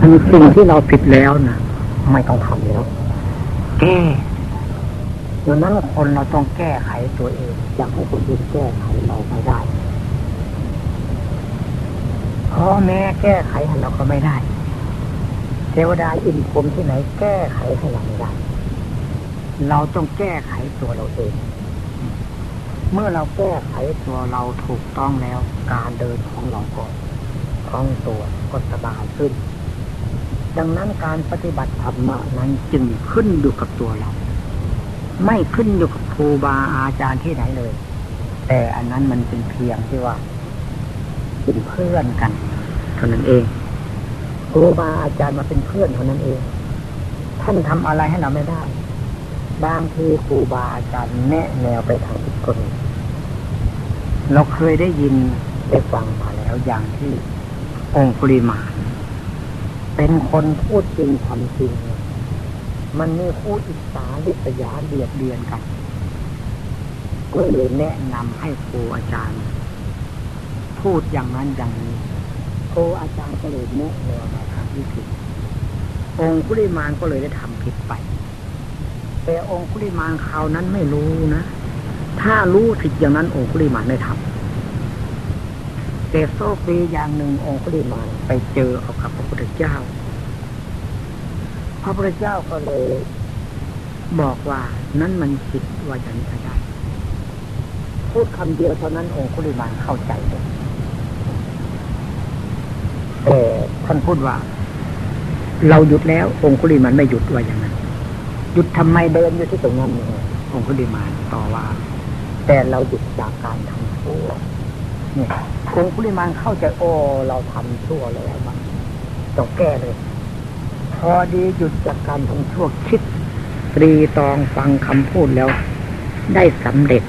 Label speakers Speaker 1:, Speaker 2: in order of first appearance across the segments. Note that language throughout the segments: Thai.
Speaker 1: อันสิ่งที่เราผิดแล้วนะไม่ต้องทำแล้วแก้ดังนั้นคนเราต้องแก้ไขตัวเองอยากให้คนอื่นแก้ไขเราไม่ได้พ่อแม่แก้ไขให้เราก็ไม่ได้ เทวดาอินพรมที่ไหน แก้ไขให้เราไม่ได้ เราต้องแก้ไขตัวเราเอง เมื่อเราแก้ไขตัวเราถูกต้องแล้ว การเดินของเราก็คล่องตัวก็สบายขึ้น ดังนั้นการปฏิบัติธรรมนั้นจึงขึ้นอยู่กับตัวเรา ไม่ขึ้นอยู่กับครูบาอาจารย์ที่ไหนเลย แต่อันนั้นมันเป็นเพียงที่ว่าเป็นเพื่อนกันเท่านั้นเองครูบาอาจารย์มาเป็นเพื่อนเท่านั้นเอง ท่านทำอะไรให้เราไม่ได้ บางทีครูบาอาจารย์แนะแนวไปทางผิดคนเราเคยได้ยินได้ฟังมาแล้วอย่างที่องคุลิมา เป็นคนพูดจริงทำจริง มันมีผู้อิจฉาลิษยาเบียดเบียนกัน ก็เลยแนะนำให้ครูอาจารย์ พูดอย่างนั้นอย่างนี้ครูอาจารย์ก็เลยแนะแนวมาทางที่ผิดองคุลิมานก็เลยได้ทำผิดไป แต่องคุลิมานคราวนั้นไม่รู้นะ ถ้ารู้ผิดอย่างนั้นองคุลิมานไม่ทำ แต่โซฟีอย่างหนึ่งองคุลิมานไปเจอเอากับพระพุทธเจ้า พระพุทธเจ้าก็เลยบอกว่านั้นมันผิดว่าอย่างนี้ได้ พูดคำเดียวเท่านั้นองคุลิมานเข้าใจเลยแต่ท่านพูดว่า เราหยุดแล้ว องคุลิมานไม่หยุดว่าอย่างนั้น หยุดทำไมเดินอยู่ที่ตรงนั้นเนี่ยองคุลิมานต่อว่า แต่เราหยุดจากการทำชั่ว นี่ยองคุลิมานเข้าใจโอ้เราทำชั่วแล้วมันต้องแก้เลย พอดีหยุดจากการทำชั่วคิดตรีตองฟังคำพูดแล้ว ได้สำเร็จ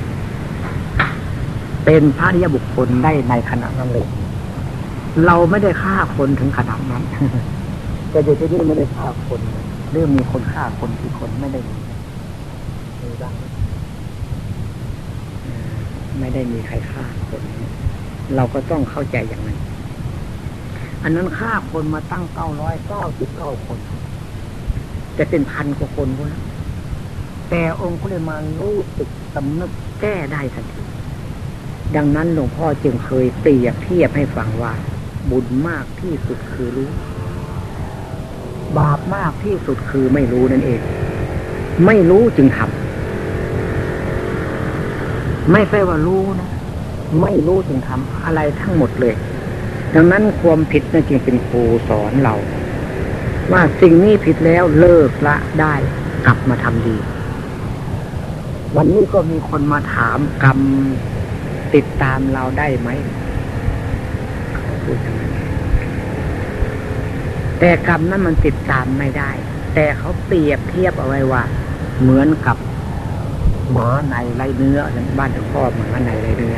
Speaker 1: เป็นพระริยบุคคลได้ในขณะนั้นเลยเราไม่ได้ฆ่าคนถึงขนาดนั้น แต่เดี๋ยวที่นี่ไม่ได้ฆ่าคนเรื่องมีคนฆ่าคนกี่คนไม่ได้มีมีบ้างไม่ได้มีใครฆ่าคน เราก็ต้องเข้าใจอย่างนั้น อันนั้นฆ่าคนมาตั้งเก้าร้อยเก้าสิบเก้าคน จะเป็นพันกว่าคนพวกนั้นแต่องค์ก็เลยมารู้สึกสำนึกแก้ได้ทันที ดังนั้นหลวงพ่อจึงเคยเปรียบเทียบให้ฟังว่า บุญมากที่สุดคือรู้ บาปมากที่สุดคือไม่รู้นั่นเอง ไม่รู้จึงทำไม่ใช่ว่ารู้นะ ไม่รู้จึงทำอะไรทั้งหมดเลย ดังนั้นความผิดนั่นจึงเป็นครูสอนเรา ว่าสิ่งนี้ผิดแล้วเลิกละได้กลับมาทำดี วันนี้ก็มีคนมาถามกรรมติดตามเราได้ไหมเขาพูดอย่างนั้นแต่กรรมนั้นมันติดตามไม่ได้ แต่เขาเปรียบเทียบเอาไว้ว่า เหมือนกับหมาในไรเนื้อบ้านหลวงพ่อหมาในไรเนื้อ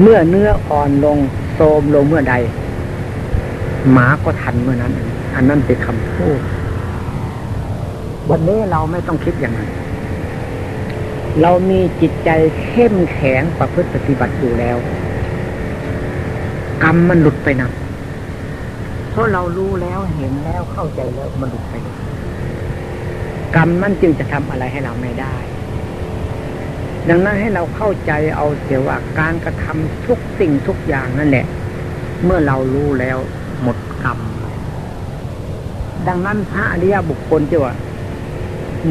Speaker 1: เมื่อเนื้ออ่อนลงโทมลงเมื่อใด หมาก็ทันเมื่อนั้น อันนั้นเป็นคำพูดวันนี้เราไม่ต้องคิดอย่างนั้น เรามีจิตใจเข้มแข็งประพฤติปฏิบัติอยู่แล้ว กรรมมันหลุดไปนะเพราะเรารู้แล้วเห็นแล้วเข้าใจแล้วมันหลุดไป กรรมนั่นจึงจะทำอะไรให้เราไม่ได้ ดังนั้นให้เราเข้าใจเอาเสียว่าการกระทำทุกสิ่งทุกอย่างนั่นแหละ เมื่อเรารู้แล้วหมดกรรม ดังนั้นพระอริยบุคคลที่ว่า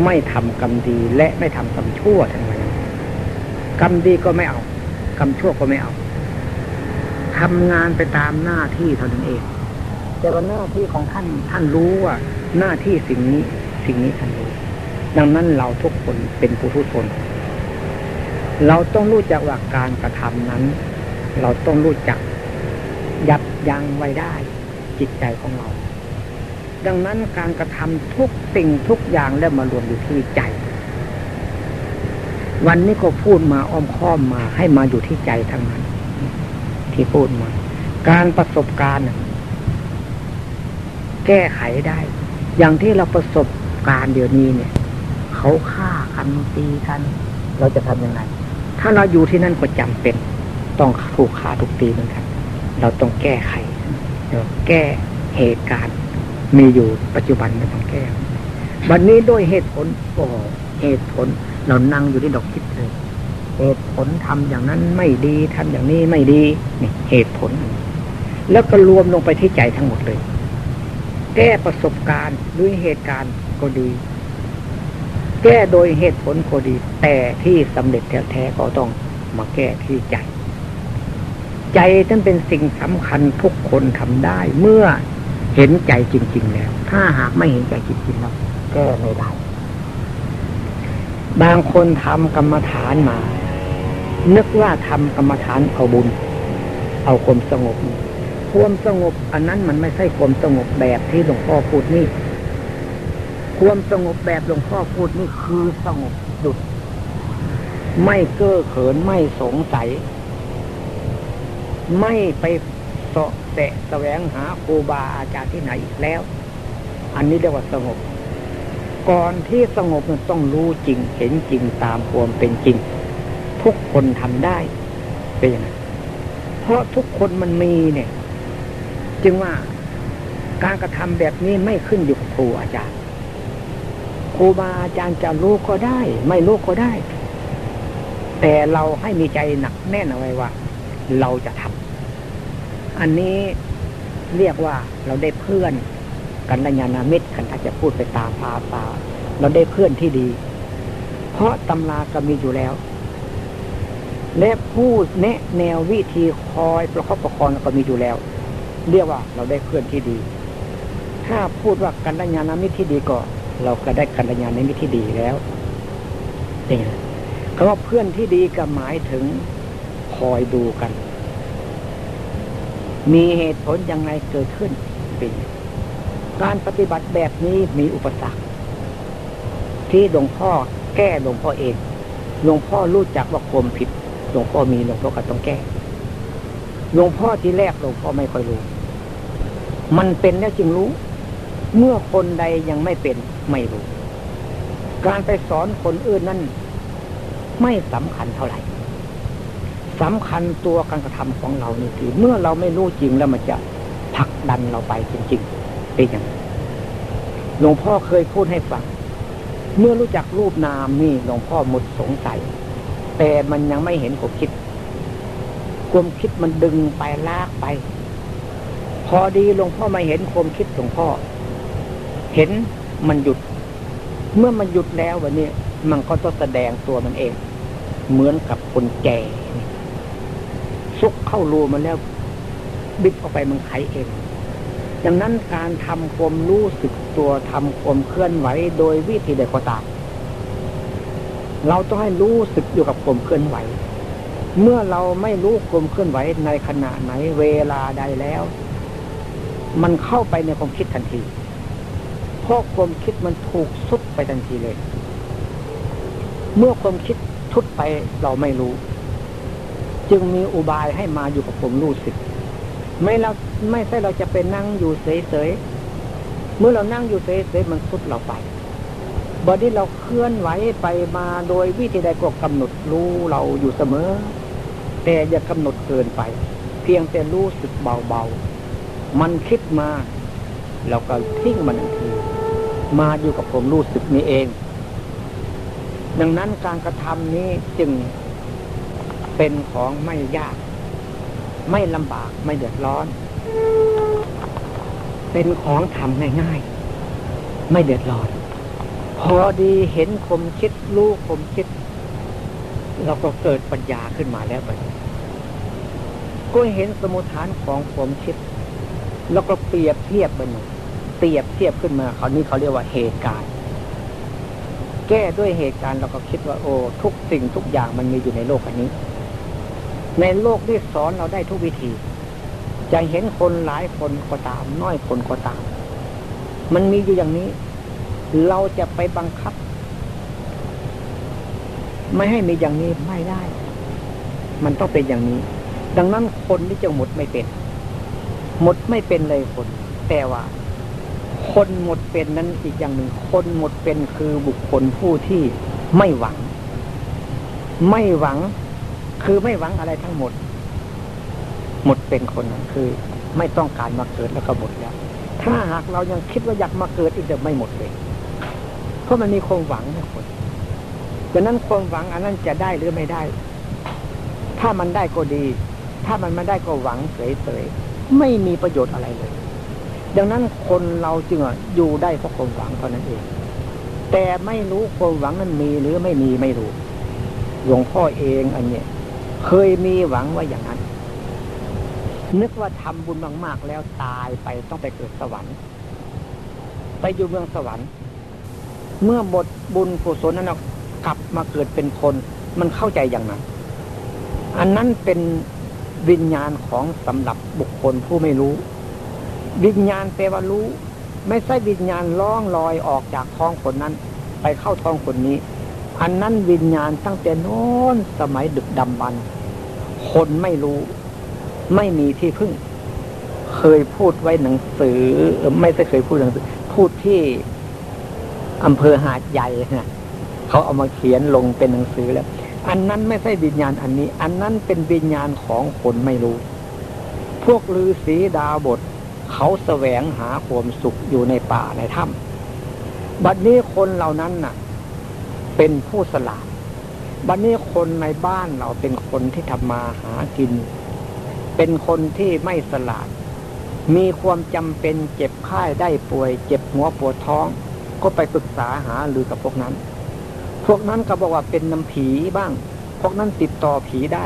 Speaker 1: ไม่ทำกรรมดีและไม่ทำกรรมชั่วทั้งนั้นกรรมดีก็ไม่เอา กรรมชั่วก็ไม่เอาทำงานไปตามหน้าที่เท่านั้นเองแต่ว่าหน้าที่ของท่านท่านรู้ว่า หน้าที่สิ่งนี้ สิ่งนี้ท่านรู้ดังนั้นเราทุกคนเป็นผู้ทุชน เราต้องรู้จักว่าการกระทำนั้น เราต้องรู้จักยับยั้งไว้ได้ จิตใจของเรา ดังนั้นการกระทำทุกสิ่งทุกอย่างแล้วมารวมอยู่ที่ใจ วันนี้ก็พูดมาอ้อมค้อมมาให้มาอยู่ที่ใจทั้งนั้น ที่พูดมา การประสบการณ์แก้ไขได้ อย่างที่เราประสบการณ์เดี๋ยวนี้เนี่ย เขาฆ่ากันตีกัน เราจะทำยังไง ถ้าเราอยู่ที่นั่นก็จำเป็น ต้องถูกฆ่าทุกตีเหมือนกันเราต้องแก้ไขเราแก้เหตุการณ์ มีอยู่ปัจจุบันไม่ต้องแก้วันนี้ด้วยเหตุผลโอ้เหตุผล เรานั่งอยู่ที่ดอกคิดเลยเหตุผลทำอย่างนั้นไม่ดีทำอย่างนี้ไม่ดีนี่เหตุผล แล้วก็รวมลงไปที่ใจทั้งหมดเลย แก้ประสบการณ์ด้วยเหตุการณ์ก็ดี แก้โดยเหตุผลก็ดี แต่ที่สำเร็จแท้ๆก็ต้องมาแก้ที่ใจ ใจนั้นเป็นสิ่งสำคัญทุกคนทำได้ เมื่อเห็นใจจริง ๆ แล้ว ถ้าหากไม่เห็นใจจริงๆแล้วแก้ไม่ได้ บางคนทำกรรมฐานมา นึกว่าทำกรรมฐานเอาบุญ เอาความสงบความสงบ อันนั้นมันไม่ใช่ความสงบแบบที่หลวงพ่อพูดนี่ ความสงบแบบหลวงพ่อพูดนี่คือสงบหยุด ไม่เก้อเขินไม่สงสัย ไม่ไปเสาะแสะแสวงหาครูบาอาจารย์ที่ไหนอีกแล้ว อันนี้เรียกว่าสงบ ก่อนที่สงบมันต้องรู้จริงเห็นจริงตามความเป็นจริง ทุกคนทำได้เป็นยังไงเพราะทุกคนมันมีเนี่ย จึงว่าการกระทำแบบนี้ไม่ขึ้นอยู่กับครูอาจารย์ รูบาอาจารย์จะรู้ก็ได้ ไม่รู้ก็ได้ แต่เราให้มีใจหนักแน่นเอาไว้ว่า เราจะทำอันนี้เรียกว่าเราได้เพื่อนกันญาณมิตรกันถ้าจะพูดไปตามภาษาเราได้เพื่อนที่ดี เพราะตำราก็มีอยู่แล้ว และผู้แนะแนววิธีคอยประคับประคองก็มีอยู่แล้ว เรียกว่าเราได้เพื่อนที่ดี ถ้าพูดว่ากัลยาณมิตรที่ดีก็ เราก็ได้กัลยาณมิตรที่ดีแล้วเนี่คำว่าเพื่อนที่ดีก็หมายถึงคอยดูกัน มีเหตุผลยังไงเกิดขึ้นเป็นการปฏิบัติแบบนี้มีอุปสรรค ที่หลวงพ่อแก้หลวงพ่อเอง หลวงพ่อรู้จักว่าคมผิด หลวงพ่อมีหลวงพ่อก็ต้องแก้ หลวงพ่อที่แรกหลวงพ่อไม่ค่อยรู้ มันเป็นแล้วจึงรู้ เมื่อคนใดยังไม่เป็น ไม่รู้ การไปสอนคนอื่นนั้นไม่สำคัญเท่าไหร่สำคัญตัวการกระทำของเรานี่คือเมื่อเราไม่รู้จริงแล้วมันจะผลักดันเราไปจริง ๆ เป็นอย่างหลวงพ่อเคยพูดให้ฟัง เมื่อรู้จักรูปนามนี่หลวงพ่อหมดสงสัย แต่มันยังไม่เห็นความคิด ความคิดมันดึงไปลากไป พอดีหลวงพ่อมาเห็นความคิดหลวงพ่อ เห็น มันหยุด เมื่อมันหยุดแล้ววันนี้มันก็ต้องแสดงตัวมันเอง เหมือนกับคนแก่ซุกเข้ารูมันแล้ว บิดออกไปมันไขเองดังนั้นการทำความรู้สึกตัวทำความเคลื่อนไหวโดยวิธีใดก็ตามเราต้องให้รู้สึกอยู่กับความเคลื่อนไหว เมื่อเราไม่รู้ความเคลื่อนไหวในขณะไหนเวลาใดแล้ว มันเข้าไปในความคิดทันที ราะความคิดมันถูกสุดไปทันทีเลย เมื่อความคิดทุดไปเราไม่รู้ จึงมีอุบายให้มาอยู่กับความรู้สึก ไม่เราไม่ใช่เราจะเป็นนั่งอยู่เฉยๆเมื่อเรานั่งอยู่เฉยๆมันสุดเราไปบอดี้เราเคลื่อนไหวไปมาโดยวิธีใดก็กำหนดรู้เราอยู่เสมอ แต่อย่ากำหนดเกินไป เพียงแต่รู้สึกเบาๆ มันคิดมา เราก็ทิ้งมันทันที มาอยู่กับผมรู้สึกนี้เอง ดังนั้นการกระทำนี้จึงเป็นของไม่ยาก ไม่ลำบากไม่เดือดร้อน เป็นของทำง่ายๆ ไม่เดือดร้อน พอดีเห็นคมคิดรู้คมคิด เราก็เกิดปัญญาขึ้นมาแล้วไปก็เห็นสมุทฐานของผมคิด แล้วก็เปรียบเทียบไปหนึ่ง เปรียบเทียบขึ้นมาครานี้เขาเรียกว่าเหตุการณ์ แก้ด้วยเหตุการณ์เราก็คิดว่าโอ้ทุกสิ่งทุกอย่างมันมีอยู่ในโลกอันนี้ ในโลกที่สอนเราได้ทุกวิธี จะเห็นคนหลายคนก็ตาม น้อยคนก็ตาม มันมีอยู่อย่างนี้ เราจะไปบังคับ ไม่ให้มีอย่างนี้ไม่ได้ มันต้องเป็นอย่างนี้ ดังนั้นคนที่จะหมดไม่เป็น หมดไม่เป็นเลยคนแต่ว่า คนหมดเป็นนั้นอีกอย่างหนึ่ง คนหมดเป็นคือบุคคลผู้ที่ไม่หวัง ไม่หวัง คือไม่หวังอะไรทั้งหมด หมดเป็นคนนั้นคือ ไม่ต้องการมาเกิดแล้วก็หมดแล้ว ถ้าหากเรายังคิดว่าอยากมาเกิดอีกจะไม่หมดเลย เพราะมันมีความหวังนะคนดังนั้นความหวังอันนั้นจะได้หรือไม่ได้ ถ้ามันได้ก็ดี ถ้ามันไม่ได้ก็หวังเฉยๆไม่มีประโยชน์อะไรเลย ดังนั้นคนเราจึงอยู่ได้เพราะความหวังเท่านั้นเอง แต่ไม่รู้ความหวังนั้นมีหรือไม่มีไม่รู้หลวงพ่อเองอันเนี้ยเคยมีหวังว่าอย่างนั้น นึกว่าทำบุญมากๆแล้วตายไปต้องไปเกิดสวรรค์ ไปอยู่เมืองสวรรค์ เมื่อบทบุญกุศลนั้นกลับมาเกิดเป็นคนมันเข้าใจอย่างนั้น อันนั้นเป็นวิญญาณของสำหรับบุคคลผู้ไม่รู้ วิญญาณแปลว่ารู้ ไม่ใช่วิญญาณล่องลอยออกจากท้องคนนั้น ไปเข้าท้องคนนี้ อันนั้นวิญญาณตั้งแต่โน้นสมัยดึกดำบรรคนไม่รู้ ไม่มีที่พึ่ง เคยพูดไว้หนังสือ ไม่ใช่เคยพูดหนังสือ พูดที่อำเภอหาดใหญ่นะเขาเอามาเขียนลงเป็นหนังสือแล้ว อันนั้นไม่ใช่วิญญาณอันนี้ อันนั้นเป็นวิญญาณของคนไม่รู้ พวกฤาษีดาบท เขาแสวงหาความสุขอยู่ในป่าในถ้ำบัดนี้คนเหล่านั้นน่ะ เป็นผู้สลาดบัดนี้คนในบ้านเราเป็นคนที่ทำมาหากิน เป็นคนที่ไม่สลาด มีความจำเป็นเจ็บไข้ได้ป่วย เจ็บหัวปวดท้อง ก็ไปปรึกษาหาหรือกับพวกนั้น พวกนั้นก็บอกว่าเป็นน้ำผีบ้าง พวกนั้นติดต่อผีได้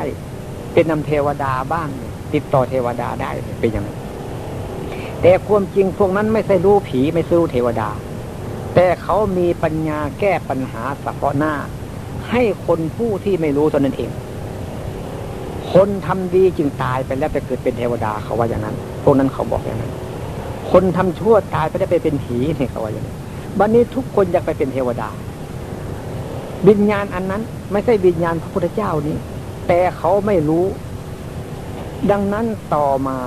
Speaker 1: เป็นน้ำเทวดาบ้าง ติดต่อเทวดาได้เป็นอย่างนั้น แต่ความจริงพวกนั้นไม่ใช่รู้ผีไม่ใช่รู้เทวดา แต่เขามีปัญญาแก้ปัญหาเฉพาะหน้า ให้คนผู้ที่ไม่รู้ตนนั้นเอง คนทำดีจึงตายไปแล้วไปเกิดเป็นเทวดาเขาว่าอย่างนั้น พวกนั้นเขาบอกอย่างนั้น คนทำชั่วตายไปได้ไปเป็นผีเนี่ยเขาว่าอย่างนั้นบัดนนี้ทุกคนอยากไปเป็นเทวดาวิญญาณอันนั้น ไม่ใช่วิญญาณพระพุทธเจ้านี้ แต่เขาไม่รู้ ดังนั้นต่อมา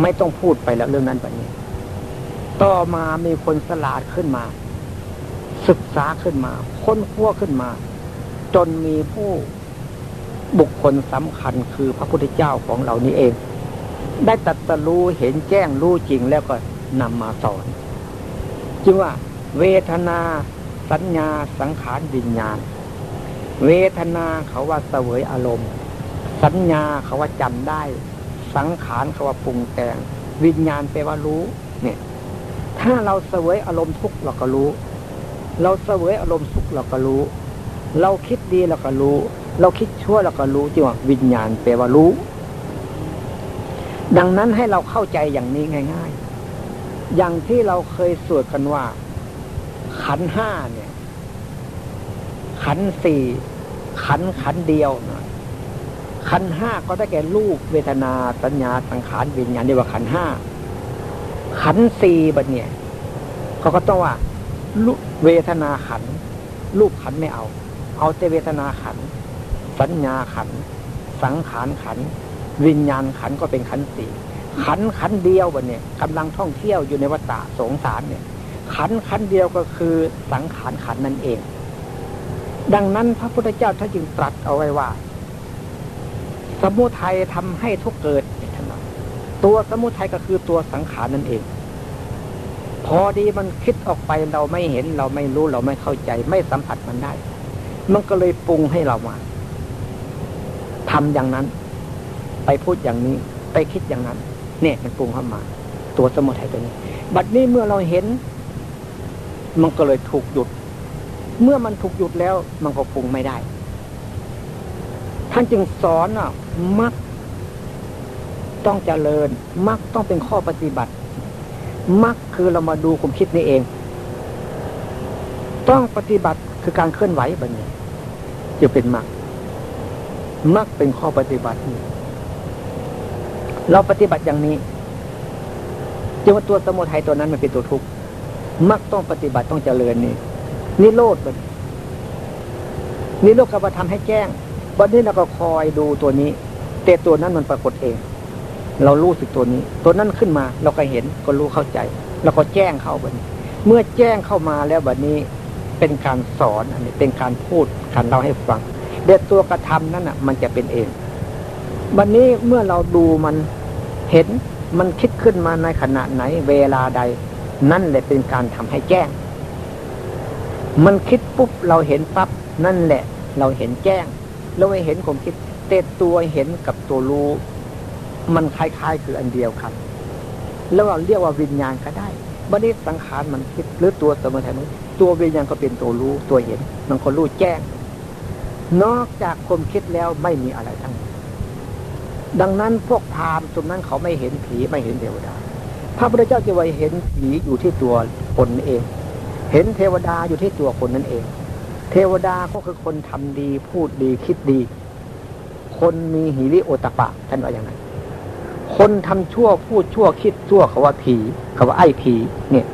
Speaker 1: ไม่ต้องพูดไปแล้วเรื่องนั้นแบบนี้ ต่อมามีคนสลาดขึ้นมา ศึกษาขึ้นมา ค้นคว้าขึ้นมา จนมีผู้บุคคลสำคัญคือพระพุทธเจ้าของเรานี้เอง ได้ตัดสรู้เห็นแจ้งรู้จริงแล้วก็นำมาสอน จึงว่า เวทนา สัญญาสังขารวิญญาณ เวทนาเขาว่าเสวยอารมณ์ สัญญาเขาว่าจำได้ สังขารเขาว่าปรุงแต่ง วิญญาณแปลว่ารู้ เนี่ย ถ้าเราเสวยอารมณ์ทุกข์เราก็รู้ เราเสวยอารมณ์สุขเราก็รู้ เราคิดดีเราก็รู้ เราคิดชั่วเราก็รู้จึงว่าวิญญาณแปลว่ารู้ ดังนั้นให้เราเข้าใจอย่างนี้ง่าย ๆ อย่างที่เราเคยสวดกันว่า ขันห้าเนี่ย ขันสี่ขันขันเดียวนะ ขันห้าก็ได้แก่รูปเวทนาสัญญาสังขารวิญญาณเรียกว่าขันห้าขันสี่บัดเนี่ยเขาก็ต้องว่าเวทนาขัน รูปขันไม่เอา เอาแต่เวทนาขัน สัญญาขัน สังขารขัน วิญญาณขันก็เป็นขันสี่ขันขันเดียวบัดเนี่ยกำลังท่องเที่ยวอยู่ในวัฏสงสารเนี่ย ขันขันเดียวก็คือสังขารขันนั่นเอง ดังนั้นพระพุทธเจ้าท่านจึงตรัสเอาไว้ว่า สมุทัยทำให้ทุกเกิดตัวสมุทัยก็คือตัวสังขารนั่นเอง พอดีมันคิดออกไปเราไม่เห็นเราไม่รู้เราไม่เข้าใจ ไม่สัมผัสมันได้ มันก็เลยปรุงให้เรามาทำอย่างนั้น ไปพูดอย่างนี้ ไปคิดอย่างนั้น เนี่ยมันปรุงเข้ามา ตัวสมุทัยตัวนี้ บัดนี้เมื่อเราเห็น มันก็เลยถูกหยุด เมื่อมันถูกหยุดแล้ว มันก็ปรุงไม่ได้ ท่านจึงสอนอะมักต้องเจริญมักต้องเป็นข้อปฏิบัติมักคือเรามาดูความคิดนี่เอง ต้องปฏิบัติคือการเคลื่อนไหวแบบนี้จะเป็นมักมักเป็นข้อปฏิบัติ เราปฏิบัติอย่างนี้จึงว่าตัวสมุทัยตัวนั้นมันเป็นตัวทุกข์มักต้องปฏิบัติต้องเจริญนี่นิโรธมันนิโรธก็มาทำให้แจ้ง วันนี้เราก็คอยดูตัวนี้ แต่ตัวนั้นมันปรากฏเอง เรารู้สึกตัวนี้ ตัวนั้นขึ้นมาเราก็เห็นก็รู้เข้าใจ แล้วก็แจ้งเข้าบันเมื่อแจ้งเข้ามาแล้วบัดนี้เป็นการสอนอันนี้เป็นการพูดการเล่าให้ฟังเด็ดตัวกระทำนั้นอะ มันจะเป็นเองวันนี้เมื่อเราดูมันเห็นมันคิดขึ้นมาในขณะไหน เวลาใด นั่นแหละเป็นการทำให้แจ้ง มันคิดปุ๊บเราเห็นปั๊บนั่นแหละ เราเห็นแจ้ง เราไม่เห็นความคิดเตตัวเห็นกับตัวรู้ มันคล้ายๆ คืออันเดียวครับ แล้วเราเรียกว่าวิญญาณก็ได้บัดนี้สังขารมันคิด หรือตัวสมุทัยมันตัววิญญาณก็เป็นตัวรู้ ตัวเห็น มันก็รู้แจ้ง นอกจากความคิดแล้วไม่มีอะไรทั้งดังนั้นพวกพราหมณ์ตรงนั้นเขาไม่เห็นผีไม่เห็นเทวดา พระพุทธเจ้าจะไว้เห็นผีอยู่ที่ตัวคนเอง เห็นเทวดาอยู่ที่ตัวคนนั้นเอง เทวดาก็คือคนทำดีพูดดีคิดดี คนมีหิริโอตปะท่านว่าอย่างไรคนทำชั่วพูดชั่วคิดชั่วเขาว่าผีเขาว่าไอ้ผีเนี่ย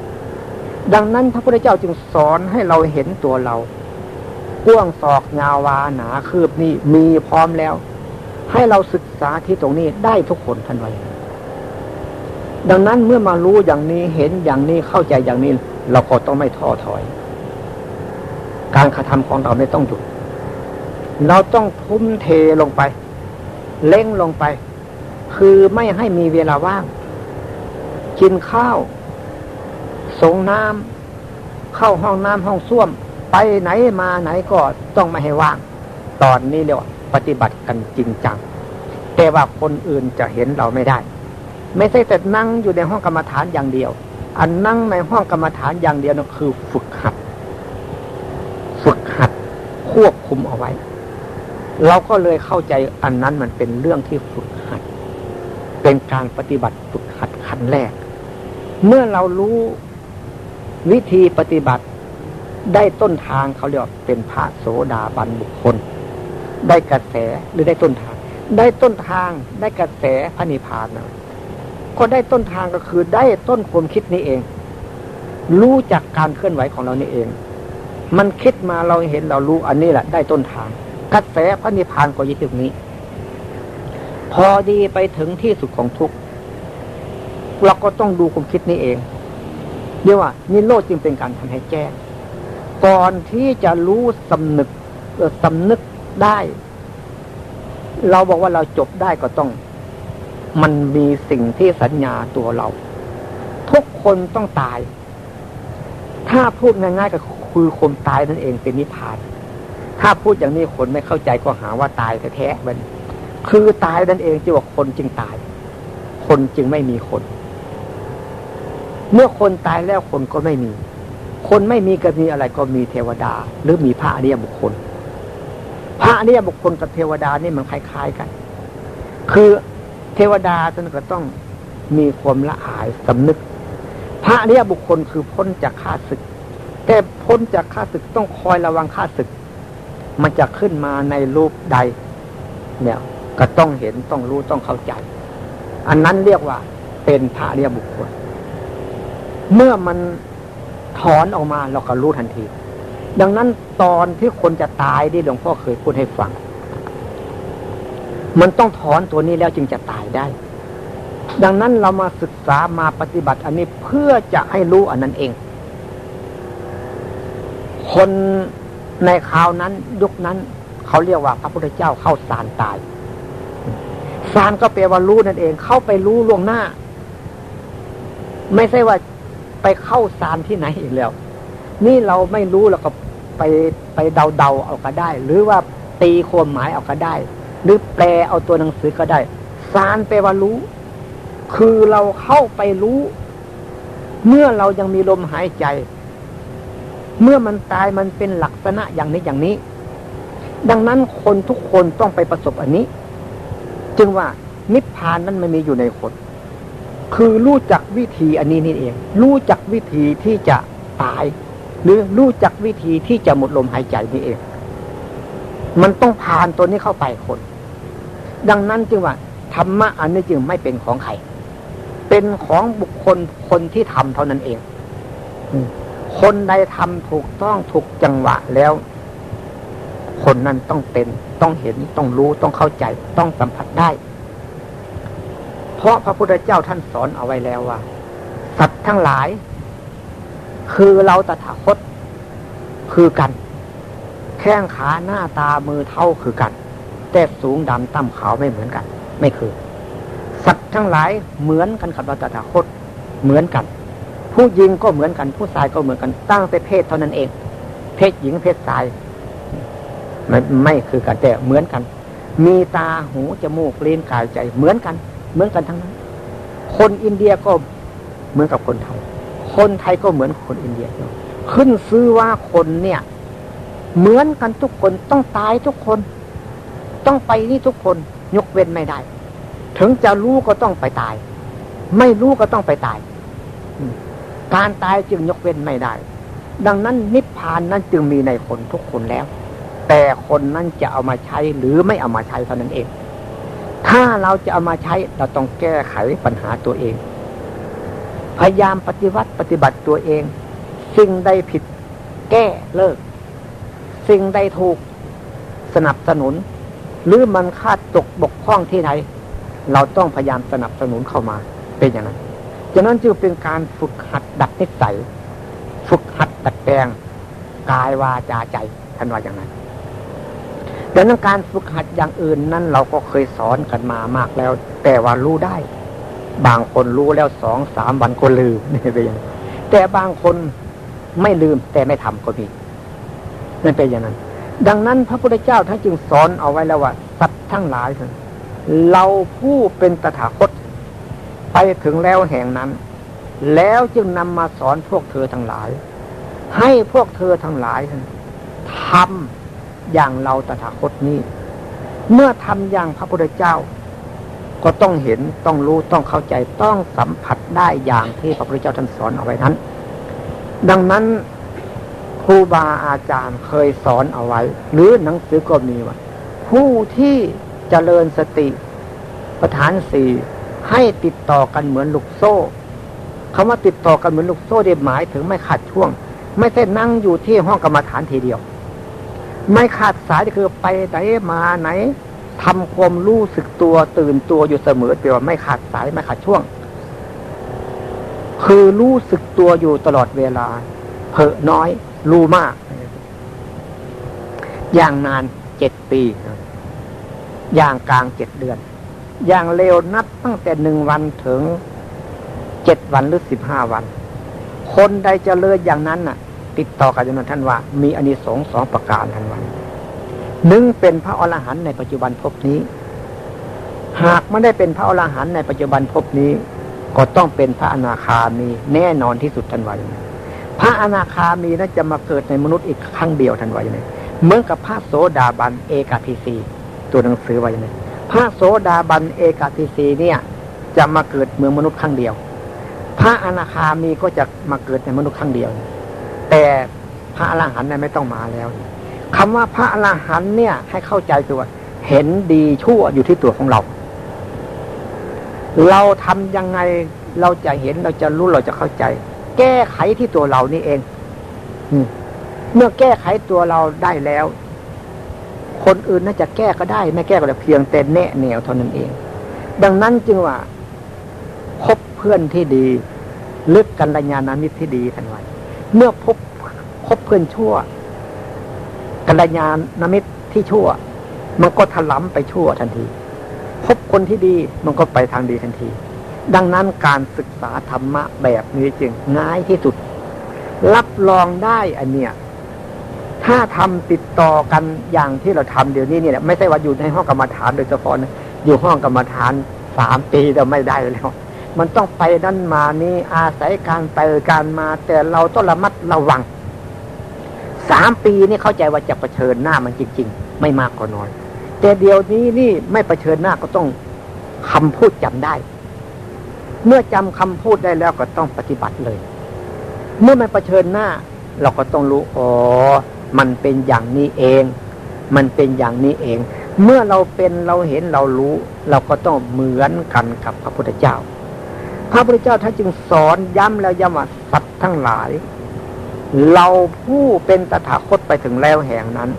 Speaker 1: ดังนั้นพระพุทธเจ้าจึงสอนให้เราเห็นตัวเราก้วงศอกยาวาหนาคืบนี่มีพร้อมแล้ว ให้เราศึกษาที่ตรงนี้ได้ทุกคนทันไว้ดังนั้นเมื่อมารู้อย่างนี้เห็นอย่างนี้เข้าใจอย่างนี้ เราก็ต้องไม่ท้อถอย การกระทำของเราไม่ต้องหยุด เราต้องทุ่มเทลงไป เล่งลงไป คือไม่ให้มีเวลาว่าง กินข้าว สงน้ำเข้าห้องน้ำห้องส้วม ไปไหนมาไหนก็ต้องไม่ให้ว่าง ตอนนี้เรียกว่าปฏิบัติกันจริงจัง แต่ว่าคนอื่นจะเห็นเราไม่ได้ ไม่ใช่แต่นั่งอยู่ในห้องกรรมฐานอย่างเดียว อันนั่งในห้องกรรมฐานอย่างเดียวนั่นคือฝึกหัด ควบคุมเอาไว้ เราก็เลยเข้าใจอันนั้นมันเป็นเรื่องที่ฝึกหัด เป็นการปฏิบัติฝึกหัดขั้นแรก เมื่อเรารู้วิธีปฏิบัติได้ต้นทางเขาเรียกเป็นพระโสดาบันบุคคล ได้กระแสหรือได้ต้นทาง ได้ต้นทางได้กระแสพระนิพพานนะก็ได้ต้นทางก็คือได้ต้นความคิดนี้เอง รู้จักการเคลื่อนไหวของเรานี่เอง มันคิดมาเราเห็นเรารู้อันนี้แหละได้ต้นทางกระแสพระนิพพานก็ยึดตรงนี้ พอดีไปถึงที่สุดของทุกข์เราก็ต้องดูความคิดนี้เองเรียกว่านิโรธจึงเป็นการทำให้แจ้งก่อนที่จะรู้สำนึกสำนึกได้ เราบอกว่าเราจบได้ก็ต้อง มันมีสิ่งที่สัญญาตัวเรา ทุกคนต้องตาย ถ้าพูดง่ายๆก็ คือคนตายนั่นเองเป็นนิพพาน ถ้าพูดอย่างนี้คนไม่เข้าใจก็หาว่าตายแท้ๆมัน คือตายนั่นเองที่ว่าคนจึงตาย คนจึงไม่มีคน เมื่อคนตายแล้วคนก็ไม่มี คนไม่มีก็มีอะไรก็มีเทวดา หรือมีพระอริยบุคคล พระอริยบุคคลกับเทวดานี่มันคล้ายๆกัน คือเทวดาท่านก็ต้องมีความละอายสำนึก พระอริยบุคคลคือพ้นจากข้าศึก แต่พ้นจากข้าศึกต้องคอยระวังข้าศึก มันจะขึ้นมาในรูปใด เนี่ยก็ต้องเห็นต้องรู้ต้องเข้าใจ อันนั้นเรียกว่าเป็นพระเรียบุคคล เมื่อมันถอนออกมาเราก็รู้ทันที ดังนั้นตอนที่คนจะตายที่หลวงพ่อเคยพูดให้ฟัง มันต้องถอนตัวนี้แล้วจึงจะตายได้ ดังนั้นเรามาศึกษามาปฏิบัติอันนี้เพื่อจะให้รู้อันนั้นเอง คนในคราวนั้นยุคนั้นเขาเรียกว่าพระพุทธเจ้าเข้าสารตาย สารก็แปลว่ารู้นั่นเอง เข้าไปรู้ล่วงหน้า ไม่ใช่ว่าไปเข้าสารที่ไหนอีกแล้ว นี่เราไม่รู้เราก็ไปไปเดาเดาเอาก็ได้ หรือว่าตีความหมายเอาก็ได้ หรือแปลเอาตัวหนังสือก็ได้สารแปลว่ารู้ คือเราเข้าไปรู้ เมื่อเรายังมีลมหายใจ เมื่อมันตายมันเป็นลักษณะอย่างนี้อย่างนี้ ดังนั้นคนทุกคนต้องไปประสบอันนี้ จึงว่านิพพานนั้นไม่มีอยู่ในคนคือรู้จักวิธีอันนี้นี่เอง รู้จักวิธีที่จะตาย หรือรู้จักวิธีที่จะหมดลมหายใจนี่เอง มันต้องผ่านตัวนี้เข้าไปคน ดังนั้นจึงว่าธรรมะอันนี้จึงไม่เป็นของใคร เป็นของบุคคลคนที่ทำเท่านั้นเอง คนใดทำถูกต้องถูกจังหวะแล้ว คนนั้นต้องเป็นต้องเห็นต้องรู้ต้องเข้าใจ ต้องสัมผัสได้ เพราะพระพุทธเจ้าท่านสอนเอาไว้แล้วว่า สัตว์ทั้งหลาย คือเราตถาคตคือกัน แข้งขาหน้าตามือเท่าคือกัน แต่สูงดำต่ำขาวไม่เหมือนกัน ไม่คือ สัตว์ว์ทั้งหลายเหมือนกันกับเราตถาคตเหมือนกัน ผู้หญิงก็เหมือนกัน ผู้ชายก็เหมือนกันตั้งแต่เพศเท่านั้นเอง เพศหญิงเพศชายไม่ไม่คือกันแต่เหมือนกัน มีตาหูจมูกลิ้นกายใจ เหมือนกัน เหมือนกันทั้งนั้น คนอินเดียก็เหมือนกับคนไทย คนไทยก็เหมือนคนอินเดีย ขึ้นซื้อว่าคนเนี่ย เหมือนกันทุกคนต้องตายทุกคน ต้องไปนี่ทุกคนยกเว้นไม่ได้ ถึงจะรู้ก็ต้องไปตาย ไม่รู้ก็ต้องไปตาย การตายจึงยกเว้นไม่ได้ ดังนั้นนิพพานนั้นจึงมีในคนทุกคนแล้ว แต่คนนั้นจะเอามาใช้หรือไม่เอามาใช้เท่านั้นเอง ถ้าเราจะเอามาใช้เราต้องแก้ไขปัญหาตัวเอง พยายามปฏิวัติปฏิบัติตัวเอง สิ่งใดผิดแก้เลิก สิ่งใดถูกสนับสนุน หรือมันคาดตกบกพร่องที่ไหน เราต้องพยายามสนับสนุนเข้ามาเป็นอย่างนั้น ฉะนั้นจึงเป็นการฝึกหัดดัดนิสัย ฝึกหัดดัดแปลงกายวาจาใจท่านว่าอย่างนั้นดังนั้นการฝึกหัดอย่างอื่นนั้นเราก็เคยสอนกันมามากแล้ว แต่ว่ารู้ได้ บางคนรู้แล้วสองสามวันก็ลืมนี่เป็นอย่างแต่บางคนไม่ลืมแต่ไม่ทำก็มีนั่นเป็นอย่างนั้น ดังนั้นพระพุทธเจ้าท่านจึงสอนเอาไว้แล้วว่าสัตว์ทั้งหลายเราผู้เป็นตถาคต ไปถึงแล้วแห่งนั้น แล้วจึงนำมาสอนพวกเธอทั้งหลาย ให้พวกเธอทั้งหลายทำอย่างเราตถาคตนี้ เมื่อทำอย่างพระพุทธเจ้า ก็ต้องเห็นต้องรู้ต้องเข้าใจต้องสัมผัสได้อย่างที่พระพุทธเจ้าท่านสอนเอาไว้นั้น ดังนั้นครูบาอาจารย์เคยสอนเอาไว้ หรือหนังสือก็มีว่าผู้ที่เจริญสติประธานสี่ ให้ติดต่อกันเหมือนลูกโซ่คำว่าติดต่อกันเหมือนลูกโซ่ได้หมายถึงไม่ขาดช่วง ไม่ใช่นั่งอยู่ที่ห้องกรรมฐานทีเดียว ไม่ขาดสายคือไปไหนมาไหนทำความรู้สึกตัวตื่นตัวอยู่เสมอแปลว่าไม่ขาดสายไม่ขาดช่วง คือรู้สึกตัวอยู่ตลอดเวลาเพอน้อยรู้มาก อย่างนานเจ็ดปี อย่างกลางเจ็ดเดือน อย่างเร็วนับตั้งแต่หนึ่งวันถึงเจ็ดวันหรือสิบห้าวัน คนใดจะเลิศอย่างนั้นน่ะ ติดต่อกับจำนท่านว่า มีอานิสงส์สองประการท่านวันหนึ่งเป็นพระอรหันต์ในปัจจุบันพบนี้ หากไม่ได้เป็นพระอรหันต์ในปัจจุบันพบนี้ ก็ต้องเป็นพระอนาคามีแน่นอนที่สุดท่านว่าอย่างนี้พระอนาคามีนั้นจะมาเกิดในมนุษย์อีกครั้งเดียวท่านว่าอย่างนี้เหมือนกับพระโสดาบันเอกาพีซีตัวหนังสือไว้อย่างนี้ พระโสดาบันเอกติสีเนี่ย จะมาเกิดเมืองมนุษย์ครั้งเดียว พระอนาคามีก็จะมาเกิดในมนุษย์ครั้งเดียว แต่พระอรหันต์เนี่ยไม่ต้องมาแล้วคำว่าพระอรหันต์เนี่ย ให้เข้าใจคือว่าเห็นดีชั่วอยู่ที่ตัวของเรา เราทำยังไงเราจะเห็นเราจะรู้เราจะเข้าใจ แก้ไขที่ตัวเรานี่เองเมื่อแก้ไขตัวเราได้แล้ว คนอื่นน่าจะแก้ก็ได้ ไม่แก้ก็ได้เพียงแต่แนะแนวเท่านั้นเอง ดังนั้นจึงว่าพบเพื่อนที่ดีลึกกันระยานามิตรที่ดีทันวันเมื่อพบพบเพื่อนชั่วกัลยาณมิตรที่ชั่ว มันก็ถลำไปชั่วทันที พบคนที่ดีมันก็ไปทางดีทันที ดังนั้นการศึกษาธรรมะแบบนี้จึงง่ายที่สุด รับรองได้อันเนี้ย ถ้าทำติดต่อกันอย่างที่เราทำเดี๋ยวนี้เนี่ย ไม่ใช่ว่าอยู่ในห้องกรรมฐานโดยเฉพาะนะอยู่ห้องกรรมฐานสามปีเราไม่ได้แล้ว มันต้องไปนั่นมานี่อาศัยการไปการมา แต่เราต้องระมัดระวังสามปีนี่เข้าใจว่าจะะเผชิญหน้ามันจริง ๆ ไม่มากก็น้อย แต่เดี๋ยวนี้นี่ไม่เผชิญหน้าก็ต้องคำพูดจำได้ เมื่อจำคำพูดได้แล้วก็ต้องปฏิบัติเลย เมื่อไม่เผชิญหน้า เราก็ต้องรู้อ๋อ มันเป็นอย่างนี้เอง มันเป็นอย่างนี้เอง เมื่อเราเป็นเราเห็นเรารู้ เราก็ต้องเหมือนกันกับพระพุทธเจ้า พระพุทธเจ้าท่านจึงสอนย้ำแล้วย้ำว่าสัตว์ทั้งหลาย เราผู้เป็นตถาคตไปถึงแล้วแห่งนั้น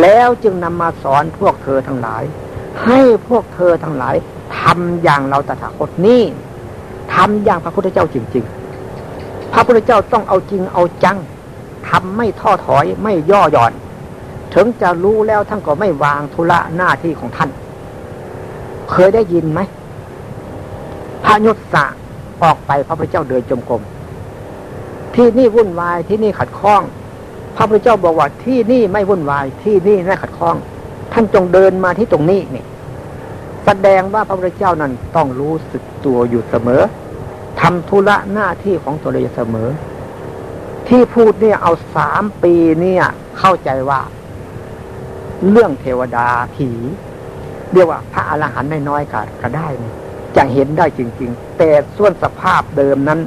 Speaker 1: แล้วจึงนำมาสอนพวกเธอทั้งหลาย ให้พวกเธอทั้งหลายทำอย่างเราตถาคตนี่ทำอย่างพระพุทธเจ้าจริง ๆ พระพุทธเจ้าต้องเอาจริงเอาจัง ทำไม่ท้อถอยไม่ย่อหย่อน ถึงจะรู้แล้วท่านก็ไม่วางธุระหน้าที่ของท่าน เคยได้ยินไหมระยุทธะออกไปพระพุทธเจ้าเดินจมกรมที่นี่วุ่นวายที่นี่ขัดข้อง พระพุทธเจ้าบอกว่าที่นี่ไม่วุ่นวายที่นี่ไม่ขัดข้อง ท่านจงเดินมาที่ตรงนี้นี่แสดงว่าพระพุทธเจ้านั้นต้องรู้สึกตัวอยู่เสมอทำธุระหน้าที่ของตัวเองเสมอ ที่พูดเนี่ยเอาสามปีเนี่ย เข้าใจว่า เรื่องเทวดาผีเรียกว่าพระอรหันต์น้อยๆก็ก็ได้จะเห็นได้จริง ๆ แต่ส่วนสภาพเดิมนั้น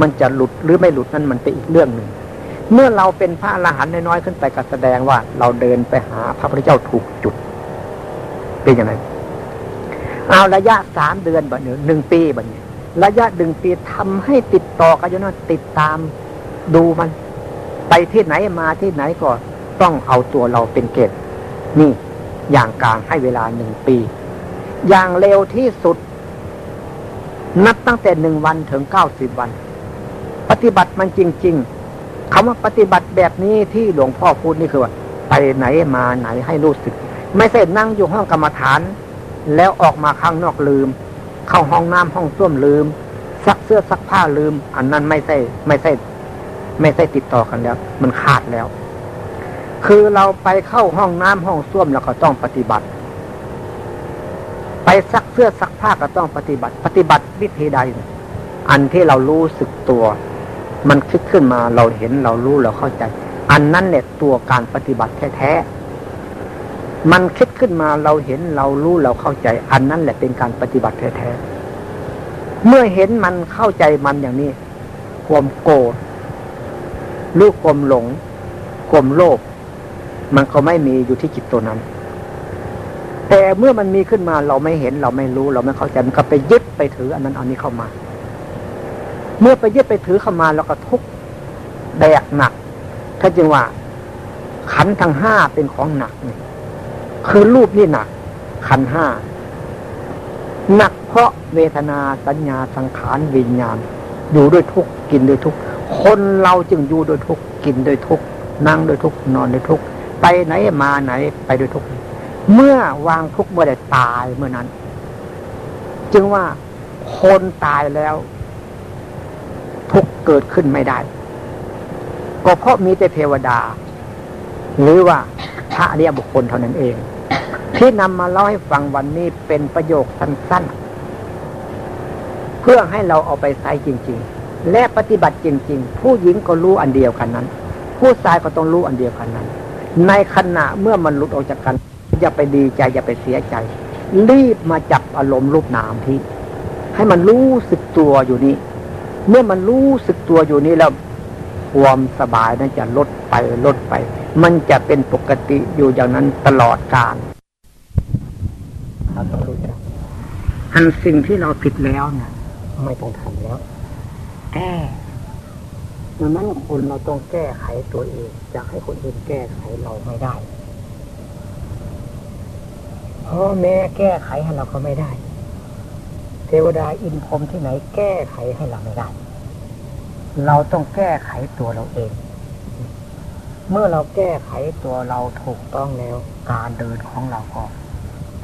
Speaker 1: มันจะหลุดหรือไม่หลุดนั้นมันเป็นอีกเรื่องหนึ่งเมื่อเราเป็นพระอรหันต์น้อยๆขึ้นไปก็แสดงว่า เราเดินไปหาพระพุทธเจ้าถูกจุด เป็นยังไงเอาระยะสามเดือนบัดหนึ่งหนึ่งปีบัดนี้ระยะหนึ่งปีทำให้ติดต่อกันอยู่นะติดตาม ดูมัน ไปที่ไหนมาที่ไหนก็ต้องเอาตัวเราเป็นเกณฑ์นี่อย่างกลางให้เวลาหนึ่งปี อย่างเร็วที่สุด นับตั้งแต่หนึ่งวันถึงเก้าสิบวัน ปฏิบัติมันจริง ๆคำว่าปฏิบัติแบบนี้ที่หลวงพ่อพูดนี่คือว่าไปไหนมาไหนให้รู้สึก ไม่ใช่นั่งอยู่ห้องกรรมฐาน แล้วออกมาข้างนอกลืม เข้าห้องน้ำห้องส้วมลืมซักเสื้อซักผ้าลืม อันนั้นไม่ใช่ไม่ใช่ ไม่ใช่ติดต่อกันแล้ว มันขาดแล้ว คือเราไปเข้าห้องน้ำห้องส้วมเราก็ต้องปฏิบัติ ไปซักเสื้อซักผ้าก็ต้องปฏิบัติ ปฏิบัติวิธีใด อันที่เรารู้สึกตัว มันคิดขึ้นมาเราเห็นเรารู้เราเข้าใจ อันนั้นเนี่ยตัวการปฏิบัติแท้ๆมันคิดขึ้นมาเราเห็นเรารู้เราเข้าใจ อันนั้นแหละเป็นการปฏิบัติแท้ๆเมื่อเห็นมันเข้าใจมันอย่างนี้ ความโกรธ ลูกกลมหลงกลมโลภมันก็ไม่มีอยู่ที่จิตตัวนั้น แต่เมื่อมันมีขึ้นมาเราไม่เห็นเราไม่รู้ เราไม่เข้าใจมันก็ไปยึดไปถือ อันนั้นอันนี้เข้ามา เมื่อไปยึดไปถือเข้ามาเราก็ทุกแบกหนักถ้าจึงว่า ขันทั้งห้าเป็นของหนักนี่คือรูปนี่หนัก ขันห้าหนักเพราะเวทนาสัญญาสังขารวิญญาณ อยู่ด้วยทุกกินด้วยทุก คนเราจึงอยู่โดยทุกกินโดยทุกนั่งโดยทุกนอนโดยทุกไปไหนมาไหนไปโดยทุกเมื่อวางทุกเมื่อใดตายเมื่อนั้น จึงว่าคนตายแล้ว ทุกเกิดขึ้นไม่ได้ ก็เพราะมีแต่เทวดา หรือว่าพระเรียบุคคลเท่านั้นเอง ที่นำมาเล่าให้ฟังวันนี้เป็นประโยคสั้นๆ เพื่อให้เราเอาไปใช้จริง ๆ และปฏิบัติจริง ๆ ผู้หญิงก็รู้อันเดียวกันนั้น ผู้ชายก็ต้องรู้อันเดียวกันนั้น ในขณะเมื่อมันหลุดออกจากกัน อย่าไปดีใจอย่าไปเสียใจ รีบมาจับอารมณ์รูปนามที่ ให้มันรู้สึกตัวอยู่นี้ เมื่อมันรู้สึกตัวอยู่นี้แล้วความสบายนั้นจะลดไปลดไป มันจะเป็นปกติอยู่อย่างนั้นตลอดกาลอันสิ่งที่เราผิดแล้วเนี่ยไม่ต้องทำแล้ว แก้ดังนั้นคนเราต้องแก้ไขตัวเองจะให้คนอื่นแก้ไขเราไม่ได้เพ่อแม่แก้ไขให้เราก็ไม่ได้ เทวดาอินพรมที่ไหนแก้ไขให้เราไม่ได้ เราต้องแก้ไขตัวเราเอง เมื่อเราแก้ไขตัวเราถูกต้องแล้ว การเดินของเราก็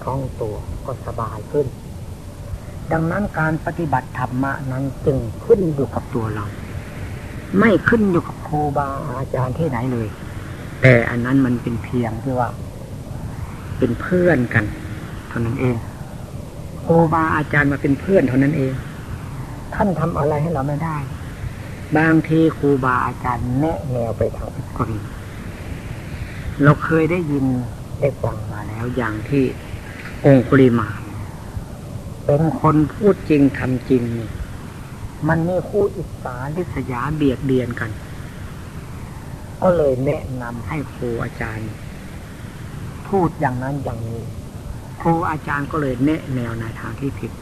Speaker 1: คล่องตัวก็สบายขึ้น ดังนั้นการปฏิบัติธรรมะนั้นจึงขึ้นอยู่กับตัวเรา ไม่ขึ้นอยู่กับครูบาอาจารย์ที่ไหนเลย แต่อันนั้นมันเป็นเพียงที่ว่า เป็นเพื่อนกันเท่านั้นเองครูบาอาจารย์มาเป็นเพื่อนเท่านั้นเอง ท่านทำอะไรให้เราไม่ได้ บางทีครูบาอาจารย์แนะแนวไปทางก็มีเราเคยได้ยินได้ฟังมาแล้วอย่างที่องคุลิมา เป็นคนพูดจริงทำจริงนี่มันมีคู่อิสาลิษยาเบียดเบียนกัน ก็เลยแนะนำให้ครูอาจารย์ พูดอย่างนั้นอย่างนี้ครูอาจารย์ก็เลยแนะแนวในทางที่ผิด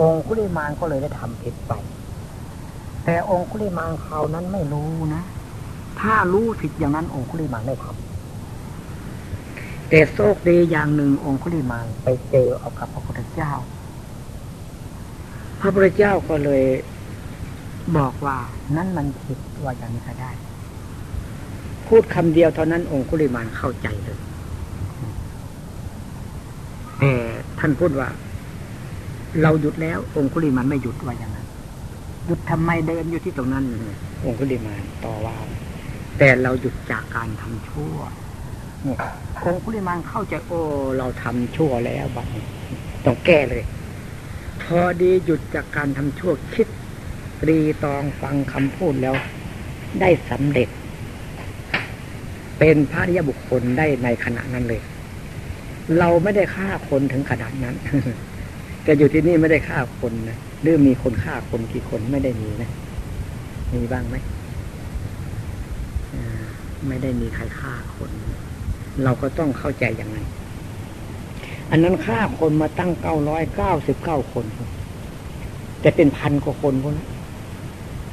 Speaker 1: องคุลิมานก็เลยได้ทำผิดไป แต่องคุลิมานเขานั้นไม่รู้นะ ถ้ารู้ผิดอย่างนั้นองคุลิมานไม่ทำ แต่โชคดีอย่างหนึ่งองคุลิมานไปเจอเอากับพระพุทธเจ้า พระพุทธเจ้าก็เลยบอกว่านั้นมันผิดว่าอย่างนี้ก็ได้ พูดคำเดียวเท่านั้นองคุลิมานเข้าใจเลยแต่ท่านพูดว่า เราหยุดแล้ว องคุลิมันไม่หยุดว่าอย่างนั้นหยุดทำไมเดินอยู่ที่ตรงนั้น องคุลิมันต่อว่า แต่เราหยุดจากการทำชั่ว องคุลิมันเข้าใจโอ้เราทำชั่วแล้วบัดนี้ต้องแก้เลย พอดีหยุดจากการทำชั่วคิดรีตองฟังคำพูดแล้ว ได้สำเร็จ เป็นพระริยบุคคลได้ในขณะนั้นเลย เราไม่ได้ฆ่าคนถึงขนาดนั้น แต่อยู่ที่นี่ไม่ได้ฆ่าคนนะหรือมีคนฆ่าคนกี่คนไม่ได้มีนะมีบ้างไหมไม่ได้มีใครฆ่าคน เราก็ต้องเข้าใจอย่างนั้นอันนั้นฆ่าคนมาตั้งเก้าร้อยเก้าสิบเก้าคน แต่เป็นพันกว่าคนพวกนั้น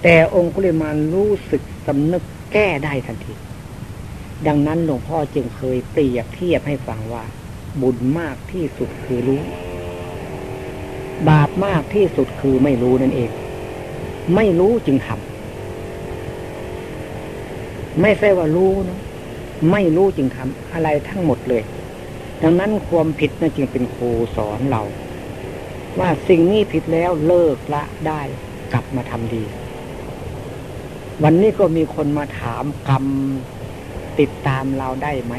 Speaker 1: แต่องค์กุลิมานรู้สึกสำนึกแก้ได้ทันที ดังนั้นหลวงพ่อจึงเคยเปรียบเทียบให้ฟังว่า บุญมากที่สุดคือรู้ บาปมากที่สุดคือไม่รู้นั่นเอง ไม่รู้จึงทำไม่ใช่ว่ารู้นะ ไม่รู้จึงทำอะไรทั้งหมดเลย ดังนั้นความผิดนั่นจึงเป็นครูสอนเรา ว่าสิ่งนี้ผิดแล้วเลิกละได้กลับมาทำดี วันนี้ก็มีคนมาถามกรรมติดตามเราได้ไหม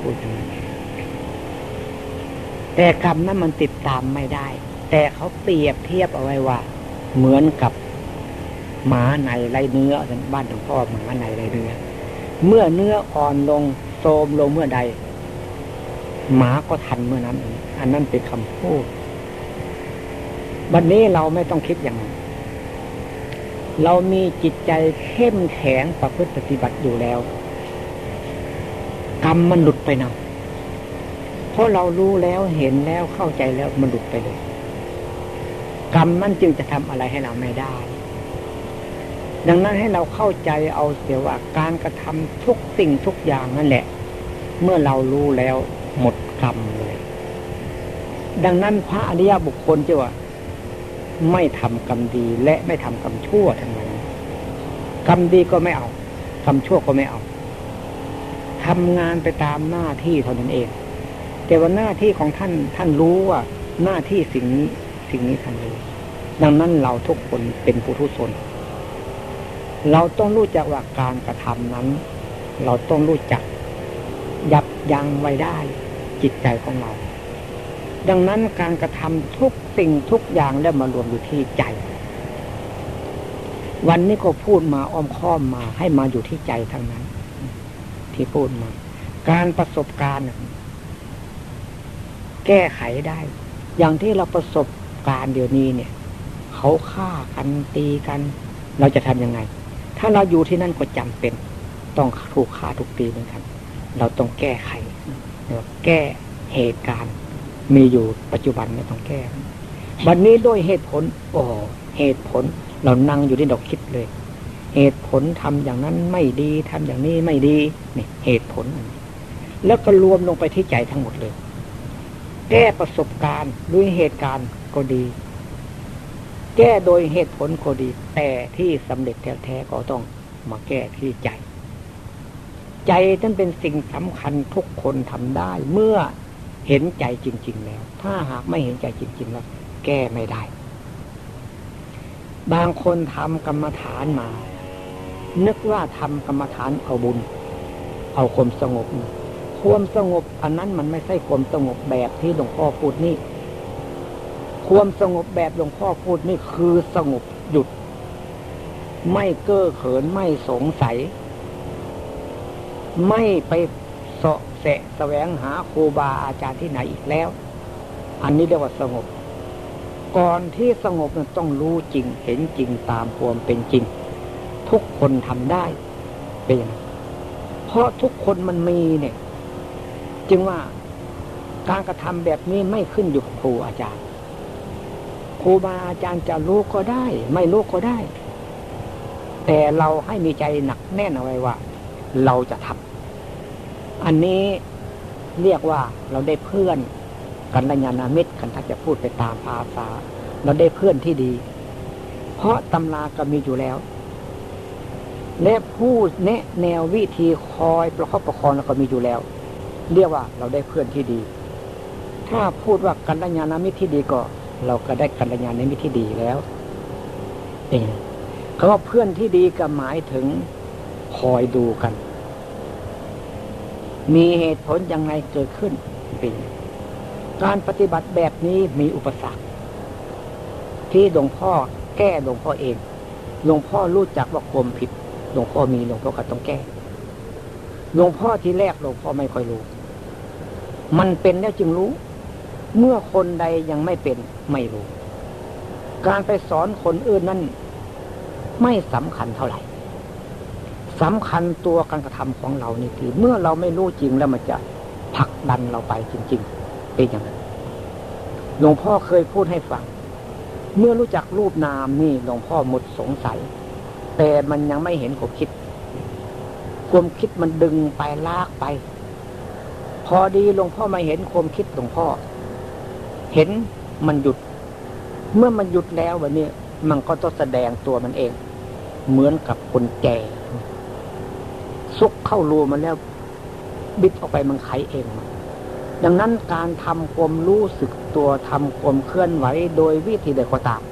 Speaker 1: พูดแต่กรรมนั้นมันติดตามไม่ได้ แต่เขาเปรียบเทียบเอาไว้ว่า เหมือนกับหมาในไรเนื้อบ้านหลวงพ่อหมาในไรเนื้อ เมื่อเนื้ออ่อนลงโทมลงเมื่อใด หมาก็ทันเมื่อนั้น อันนั้นเป็นคำพูดวันนี้เราไม่ต้องคิดอย่างนั้นเรามีจิตใจเข้มแข็งประพฤติปฏิบัติอยู่แล้ว กรรมมันหลุดไปนะเพราะเรารู้แล้วเห็นแล้วเข้าใจแล้วมันหลุดไปเลย กรรมมันจึงจะทำอะไรให้เราไม่ได้ ดังนั้นให้เราเข้าใจเอาเสียว่าการกระทำทุกสิ่งทุกอย่างนั่นแหละ เมื่อเรารู้แล้วหมดกรรมเลย ดังนั้นพระอริยบุคคลจะว่า ไม่ทำกรรมดีและไม่ทำกรรมชั่วทั้งนั้นกรรมดีก็ไม่เอากรรมชั่วก็ไม่เอาทำงานไปตามหน้าที่เท่านั้นเอง แต่ว่าหน้าที่ของท่านท่านรู้ว่าหน้าที่สิ่งนี้สิ่งนี้ท่านรู้ดังนั้นเราทุกคนเป็นผู้ทุศน เราต้องรู้จักว่าการกระทำนั้น เราต้องรู้จัก ยับยั้งไว้ได้จิตใจของเรา ดังนั้นการกระทำทุกสิ่งทุกอย่างแล้มารวมอยู่ที่ใจ วันนี้ก็พูดมาอ้อมค้อมมาให้มาอยู่ที่ใจทั้งนั้น ที่พูดมา การประสบการณ์ แก้ไขได้ อย่างที่เราประสบการณ์เดี๋ยวนี้เนี่ย เขาฆ่ากันตีกัน เราจะทำยังไง ถ้าเราอยู่ที่นั่นก็จำเป็น ต้องถูกฆ่าทุกตีเหมือนกัน เราต้องแก้ไขแก้เหตุการณ์ มีอยู่ปัจจุบันไม่ต้องแก้บันนี้ด้วยเหตุผล โอ้เหตุผลเรานั่งอยู่ที่ดอกคิดเลย เหตุผลทำอย่างนั้นไม่ดีทำอย่างนี้ไม่ดีนี่เหตุผล แล้วก็รวมลงไปที่ใจทั้งหมดเลย แก้ประสบการณ์ด้วยเหตุการณ์ก็ดี แก้โดยเหตุผลก็ดี แต่ที่สำเร็จแท้ๆก็ต้องมาแก้ที่ใจ ใจนั้นเป็นสิ่งสำคัญทุกคนทำได้ เมื่อเห็นใจจริง ๆ แล้ว ถ้าหากไม่เห็นใจจริง ๆ แล้ว แก้ไม่ได้ บางคนทำกรรมฐานมา นึกว่าทำกรรมฐานเอาบุญ เอาความสงบความสงบอันนั้นมันไม่ใช่ความสงบแบบที่หลวงพ่อพูดนี่ ความสงบแบบหลวงพ่อพูดนี่คือสงบหยุด ไม่เก้อเขินไม่สงสัย ไม่ไปเสาะแสะแสวงหาครูบาอาจารย์ที่ไหนอีกแล้ว อันนี้เรียกว่าสงบ ก่อนที่สงบนั้นต้องรู้จริงเห็นจริงตามความเป็นจริง ทุกคนทำได้เป็น เพราะทุกคนมันมีเนี่ย จึงว่าการกระทำแบบนี้ไม่ขึ้นอยู่กับครูอาจารย์ ครูบาอาจารย์จะรู้ก็ได้ ไม่รู้ก็ได้ แต่เราให้มีใจหนักแน่นเอาไว้ว่า เราจะทำอันนี้เรียกว่าเราได้เพื่อนกันระยานามิตรกันถ้าจะพูดไปตามภาษา เราได้เพื่อนที่ดี เพราะตำราก็มีอยู่แล้ว และผู้แนะแนววิธีคอยประคับประคองเราก็มีอยู่แล้ว เรียกว่าเราได้เพื่อนที่ดี ถ้าพูดว่ากันลยาณมิตรที่ดีก็ เราก็ได้กัลยาณมิตรที่ดีแล้วเองคำว่าเพื่อนที่ดีก็หมายถึงคอยดูกัน มีเหตุผลยังไงเกิดขึ้นเป็นการปฏิบัติแบบนี้มีอุปสรรค ที่หลวงพ่อแก้หลวงพ่อเอง หลวงพ่อรู้จักว่าความผิด หลวงพ่อมีหลวงพ่อก็ต้องแก้ หลวงพ่อที่แรกหลวงพ่อไม่ค่อยรู้ มันเป็นแล้วจึงรู้ เมื่อคนใดยังไม่เป็นไม่รู้ การไปสอนคนอื่นนั้นไม่สำคัญเท่าไหร่สำคัญตัวการกระทำของเรานี่คือเมื่อเราไม่รู้จริงแล้วมันจะผลักดันเราไปจริง ๆ เป็นอย่างนั้นหลวงพ่อเคยพูดให้ฟัง เมื่อรู้จักรูปนามนี่หลวงพ่อหมดสงสัย แต่มันยังไม่เห็นความคิด ความคิดมันดึงไปลากไป พอดีหลวงพ่อมาเห็นความคิดหลวงพ่อ เห็นมันหยุด เมื่อมันหยุดแล้ววันนี้มันก็ต้องแสดงตัวมันเอง เหมือนกับคนแก่ซุกเข้ารูมันแล้ว บิดออกไปมันไขเอง ดังนั้นการทำความรู้สึกตัวทำความเคลื่อนไหวโดยวิธีใดก็ตาม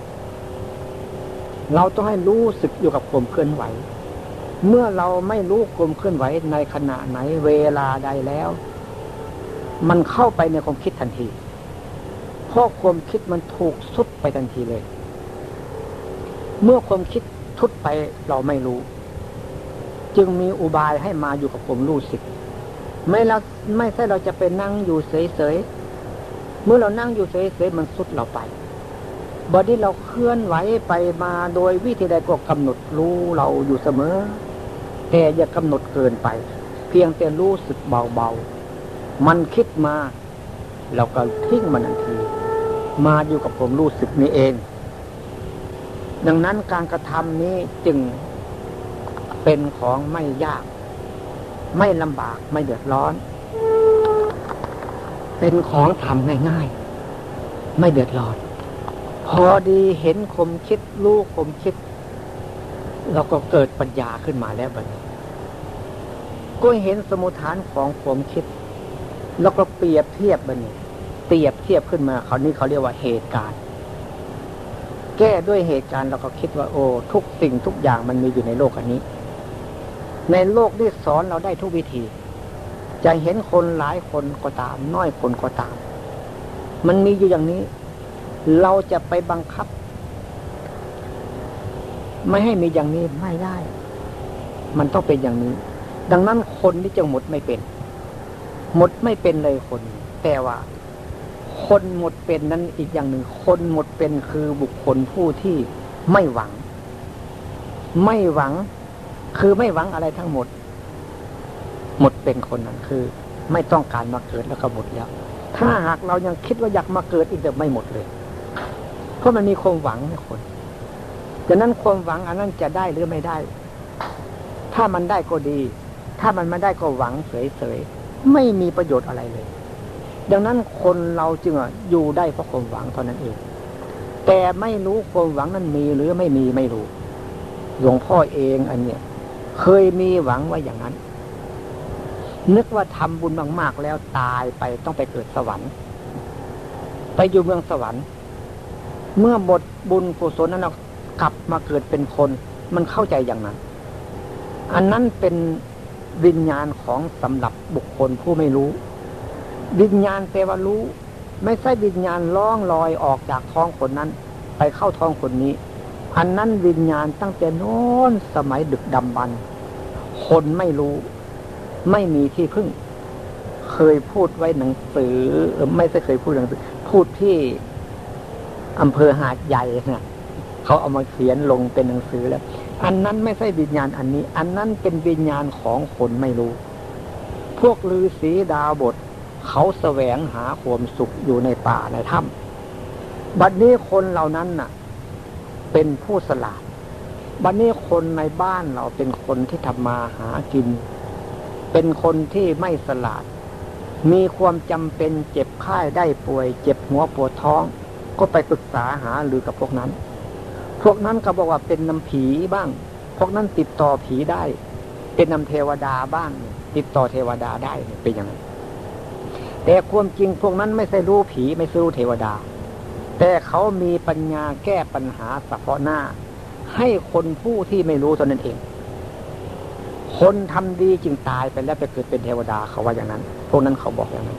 Speaker 1: เราต้องให้รู้สึกอยู่กับความเคลื่อนไหว เมื่อเราไม่รู้ความเคลื่อนไหวในขณะไหนเวลาใดแล้ว มันเข้าไปในความคิดทันที เพราะความคิดมันถูกสุดไปทันทีเลย เมื่อความคิดทุดไปเราไม่รู้ จึงมีอุบายให้มาอยู่กับผมรู้สึก ไม่เราไม่ใช่เราจะไปนั่งอยู่เฉยๆเมื่อเรานั่งอยู่เฉยๆมันสุดเราไปบอดี้เราเคลื่อนไหวไปมาโดยวิธีใดก็กำหนดรู้เราอยู่เสมอ แต่อย่ากำหนดเกินไป เพียงแต่รู้สึกเบาๆ มันคิดมา เราก็ทิ้งมันทันที มาอยู่กับผมรู้สึกนี้เอง ดังนั้นการกระทำนี้จึงเป็นของไม่ยาก ไม่ลำบากไม่เดือดร้อน เป็นของทำง่ายๆ ไม่เดือดร้อน พอดีเห็นคมคิดรู้คมคิดเราก็เกิดปัญญาขึ้นมาแล้วบัดนี้ ก็เห็นสมุทฐานของผมคิด แล้วก็เปรียบเทียบบัดนี้ เปรียบเทียบขึ้นมาเขานี้เขาเรียกว่าเหตุการณ์ แก้ด้วยเหตุการณ์เราก็คิดว่าโอ้ทุกสิ่งทุกอย่างมันมีอยู่ในโลกอันนี้ ในโลกที่สอนเราได้ทุกวิธี จะเห็นคนหลายคนก็ตาม น้อยคนก็ตาม มันมีอยู่อย่างนี้ เราจะไปบังคับ ไม่ให้มีอย่างนี้ไม่ได้ มันต้องเป็นอย่างนี้ ดังนั้นคนที่จะหมดไม่เป็น หมดไม่เป็นเลยคน แต่ว่า คนหมดเป็นนั้นอีกอย่างหนึ่ง คนหมดเป็นคือบุคคลผู้ที่ไม่หวัง ไม่หวัง คือไม่หวังอะไรทั้งหมด หมดเป็นคนนั้นคือ ไม่ต้องการมาเกิดแล้วก็หมดแล้ว ถ้าหากเรายังคิดว่าอยากมาเกิดอีกจะไม่หมดเลย เพราะมันมีความหวังในคนดังนั้นความหวังอันนั้นจะได้หรือไม่ได้ ถ้ามันได้ก็ดี ถ้ามันไม่ได้ก็หวังเฉยๆไม่มีประโยชน์อะไรเลย ดังนั้นคนเราจึงอยู่ได้เพราะความหวังเท่านั้นเอง แต่ไม่รู้ความหวังนั้นมีหรือไม่มีไม่รู้ หลวงพ่อเองอันเนี้ยเคยมีหวังว่าอย่างนั้น นึกว่าทำบุญมากๆแล้วตายไปต้องไปเกิดสวรรค์ ไปอยู่เมืองสวรรค์ เมื่อหมดบุญกุศลนั้นเรากลับมาเกิดเป็นคน มันเข้าใจอย่างนั้น อันนั้นเป็นวิญญาณของสำหรับบุคคลผู้ไม่รู้ วิญญาณแปลว่ารู้ ไม่ใช่วิญญาณล่องลอยออกจากท้องคนนั้น ไปเข้าท้องคนนี้ อันนั้นวิญญาณตั้งแต่โน้นสมัยดึกดำบรรคนไม่รู้ ไม่มีที่พึ่ง เคยพูดไว้หนังสือ ไม่ใช่เคยพูดหนังสือ พูดที่อำเภอหาดใหญ่เนะเขาเอามาเขียนลงเป็นหนังสือแล้ว อันนั้นไม่ใช่วิญญาณอันนี้ อันนั้นเป็นวิญญาณของคนไม่รู้ พวกฤาษีดาวบท เขาแสวงหาความสุขอยู่ในป่าในถ้ำบัดนี้คนเหล่านั้นน่ะ เป็นผู้สลาดบัดนนี้คนในบ้านเราเป็นคนที่ทำมาหากิน เป็นคนที่ไม่สลาด มีความจำเป็นเจ็บไข้ได้ป่วย เจ็บหัวปวดท้อง ก็ไปปรึกษาหาหรือกับพวกนั้น พวกนั้นก็บอกว่าเป็นนำผีบ้าง พวกนั้นติดต่อผีได้ เป็นนำเทวดาบ้าง ติดต่อเทวดาได้เป็นอย่างนั้น แต่ความจริงพวกนั้นไม่ใช่รู้ผีไม่ใช่รู้เทวดา แต่เขามีปัญญาแก้ปัญหาเฉพาะหน้า ให้คนผู้ที่ไม่รู้ตนนั้นเอง คนทำดีจึงตายไปแล้วไปเกิดเป็นเทวดาเขาว่าอย่างนั้น พวกนั้นเขาบอกอย่างนั้น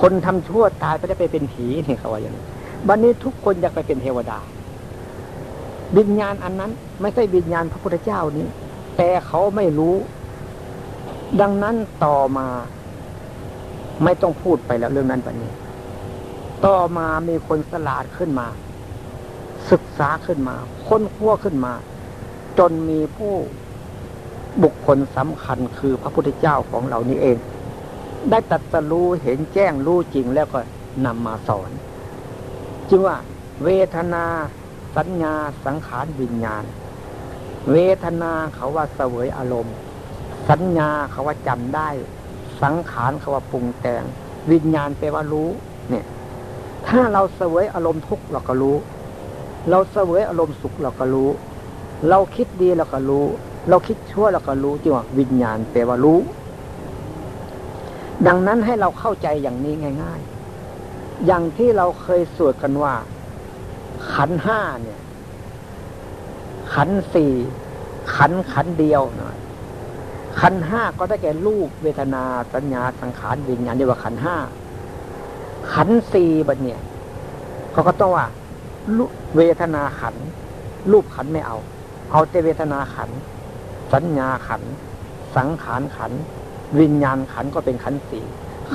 Speaker 1: คนทำชั่วตายไปแล้วไปเป็นผีนี่เขาว่าอย่างนั้นบัดนนี้ทุกคนอยากไปเป็นเทวดาวิญญาณอันนั้นไม่ใช่วิญญาณพระพุทธเจ้านี้ แต่เขาไม่รู้ ดังนั้นต่อมา ไม่ต้องพูดไปแล้วเรื่องนั้นแบบนี้ ต่อมามีคนสลาดขึ้นมา ศึกษาขึ้นมา ค้นคว้าขึ้นมา จนมีผู้บุคคลสำคัญคือพระพุทธเจ้าของเรานี้เอง ได้ตัดสรู้เห็นแจ้งรู้จริงแล้วก็นำมาสอน จึงว่า เวทนาสัญญาสังขารวิญญาณ เวทนาเขาว่าเสวยอารมณ์ สัญญาเขาว่าจำได้ สังขารเขาว่าปรุงแต่ง วิญญาณแปลว่ารู้ เนี่ย ถ้าเราเสวยอารมณ์ทุกข์เราก็รู้ เราเสวยอารมณ์สุขเราก็รู้ เราคิดดีเราก็รู้ เราคิดชั่วเราก็รู้จึงว่าวิญญาณแปลว่ารู้ ดังนั้นให้เราเข้าใจอย่างนี้ง่าย ๆ อย่างที่เราเคยสวดกันว่า ขันห้าเนี่ย ขันสี่ขันขันเดียวนะ ขันห้าก็ได้แก่รูปเวทนาสัญญาสังขารวิญญาณเรียกว่าขันห้าขันสี่บัดเนี่ยเขาก็ต้องว่าเวทนาขัน รูปขันไม่เอา เอาแต่เวทนาขัน สัญญาขัน สังขารขัน วิญญาณขันก็เป็นขันสี่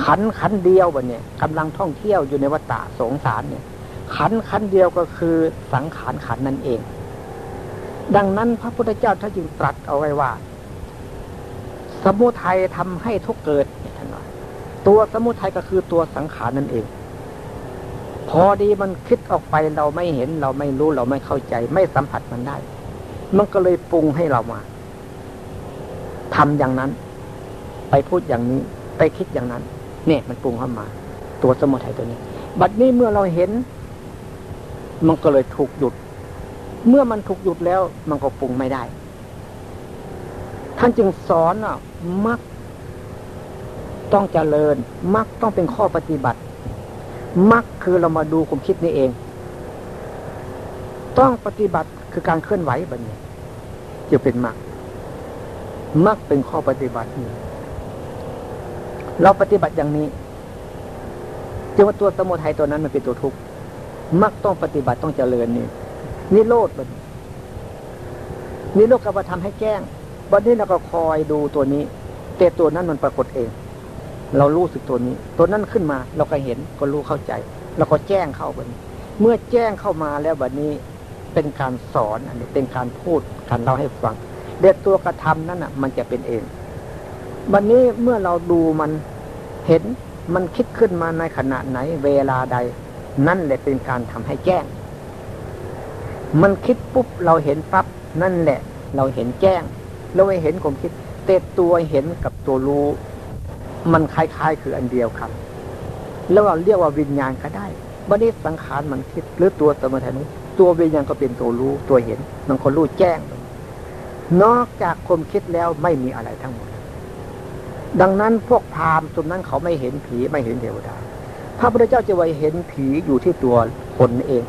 Speaker 1: ขันขันเดียวบัดเนี่ยกำลังท่องเที่ยวอยู่ในวัฏฏะสงสารเนี่ย ขันขันเดียวก็คือสังขารขันนั่นเอง ดังนั้นพระพุทธเจ้าท่านจึงตรัสเอาไว้ว่า สมุทัยทำให้ทุกเกิดท่านว่าตัวสมุทัยก็คือตัวสังขารนั่นเอง พอดีมันคิดออกไปเราไม่เห็น เราไม่รู้เราไม่เข้าใจ ไม่สัมผัสมันได้ มันก็เลยปรุงให้เรามาทำอย่างนั้น ไปพูดอย่างนี้ ไปคิดอย่างนั้น เนี่ย มันปรุงเข้ามา ตัวสมุทัยตัวนี้ บัดนี้เมื่อเราเห็น มันก็เลยถูกหยุด เมื่อมันถูกหยุดแล้ว มันก็ปรุงไม่ได้ ท่านจึงสอนอะมักต้องเจริญ มักต้องเป็นข้อปฏิบัติ มักคือเรามาดูความคิดนี้เอง ต้องปฏิบัติคือการเคลื่อนไหวแบบนี้จะเป็นมักมักเป็นข้อปฏิบัตินี้เราปฏิบัติอย่างนี้จึงว่าตัวสมุทัยตัวนั้นมันเป็นตัวทุกข์มักต้องปฏิบัติต้องเจริญนี่นิโรธมันนิโรธก็มาทำให้แจ้ง วันนี้เราก็คอยดูตัวนี้ แต่ตัวนั้นมันปรากฏเอง เรารู้สึกตัวนี้ ตัวนั้นขึ้นมาเราก็เห็นก็รู้เข้าใจ เราก็แจ้งเข้าบันเมื่อแจ้งเข้ามาแล้วบัดนี้เป็นการสอนอันนี้เป็นการพูดการเล่าให้ฟังเด็ดตัวกระทำนั้นอะ มันจะเป็นเองวันนี้เมื่อเราดูมันเห็นมันคิดขึ้นมาในขณะไหน เวลาใด นั่นแหละเป็นการทำให้แจ้ง มันคิดปุ๊บเราเห็นปั๊บนั่นแหละ เราเห็นแจ้ง เราไม่เห็นความคิดเตตัวเห็นกับตัวรู้ มันคล้ายๆ คืออันเดียวครับ แล้วเราเรียกว่าวิญญาณก็ได้บัดนี้สังขารมันคิดหรือตัวสมุทันี้ตัววิญญาณก็เป็นตัวรู้ตัวเห็นมันคนรู้แจ้ง นอกจากความคิดแล้วไม่มีอะไรทั้งหมด ดังนั้นพวกพราหมณ์ตรงนั้นเขาไม่เห็นผีไม่เห็นเทวดา พระพุทธเจ้าจะไว้เห็นผีอยู่ที่ตัวคนเอง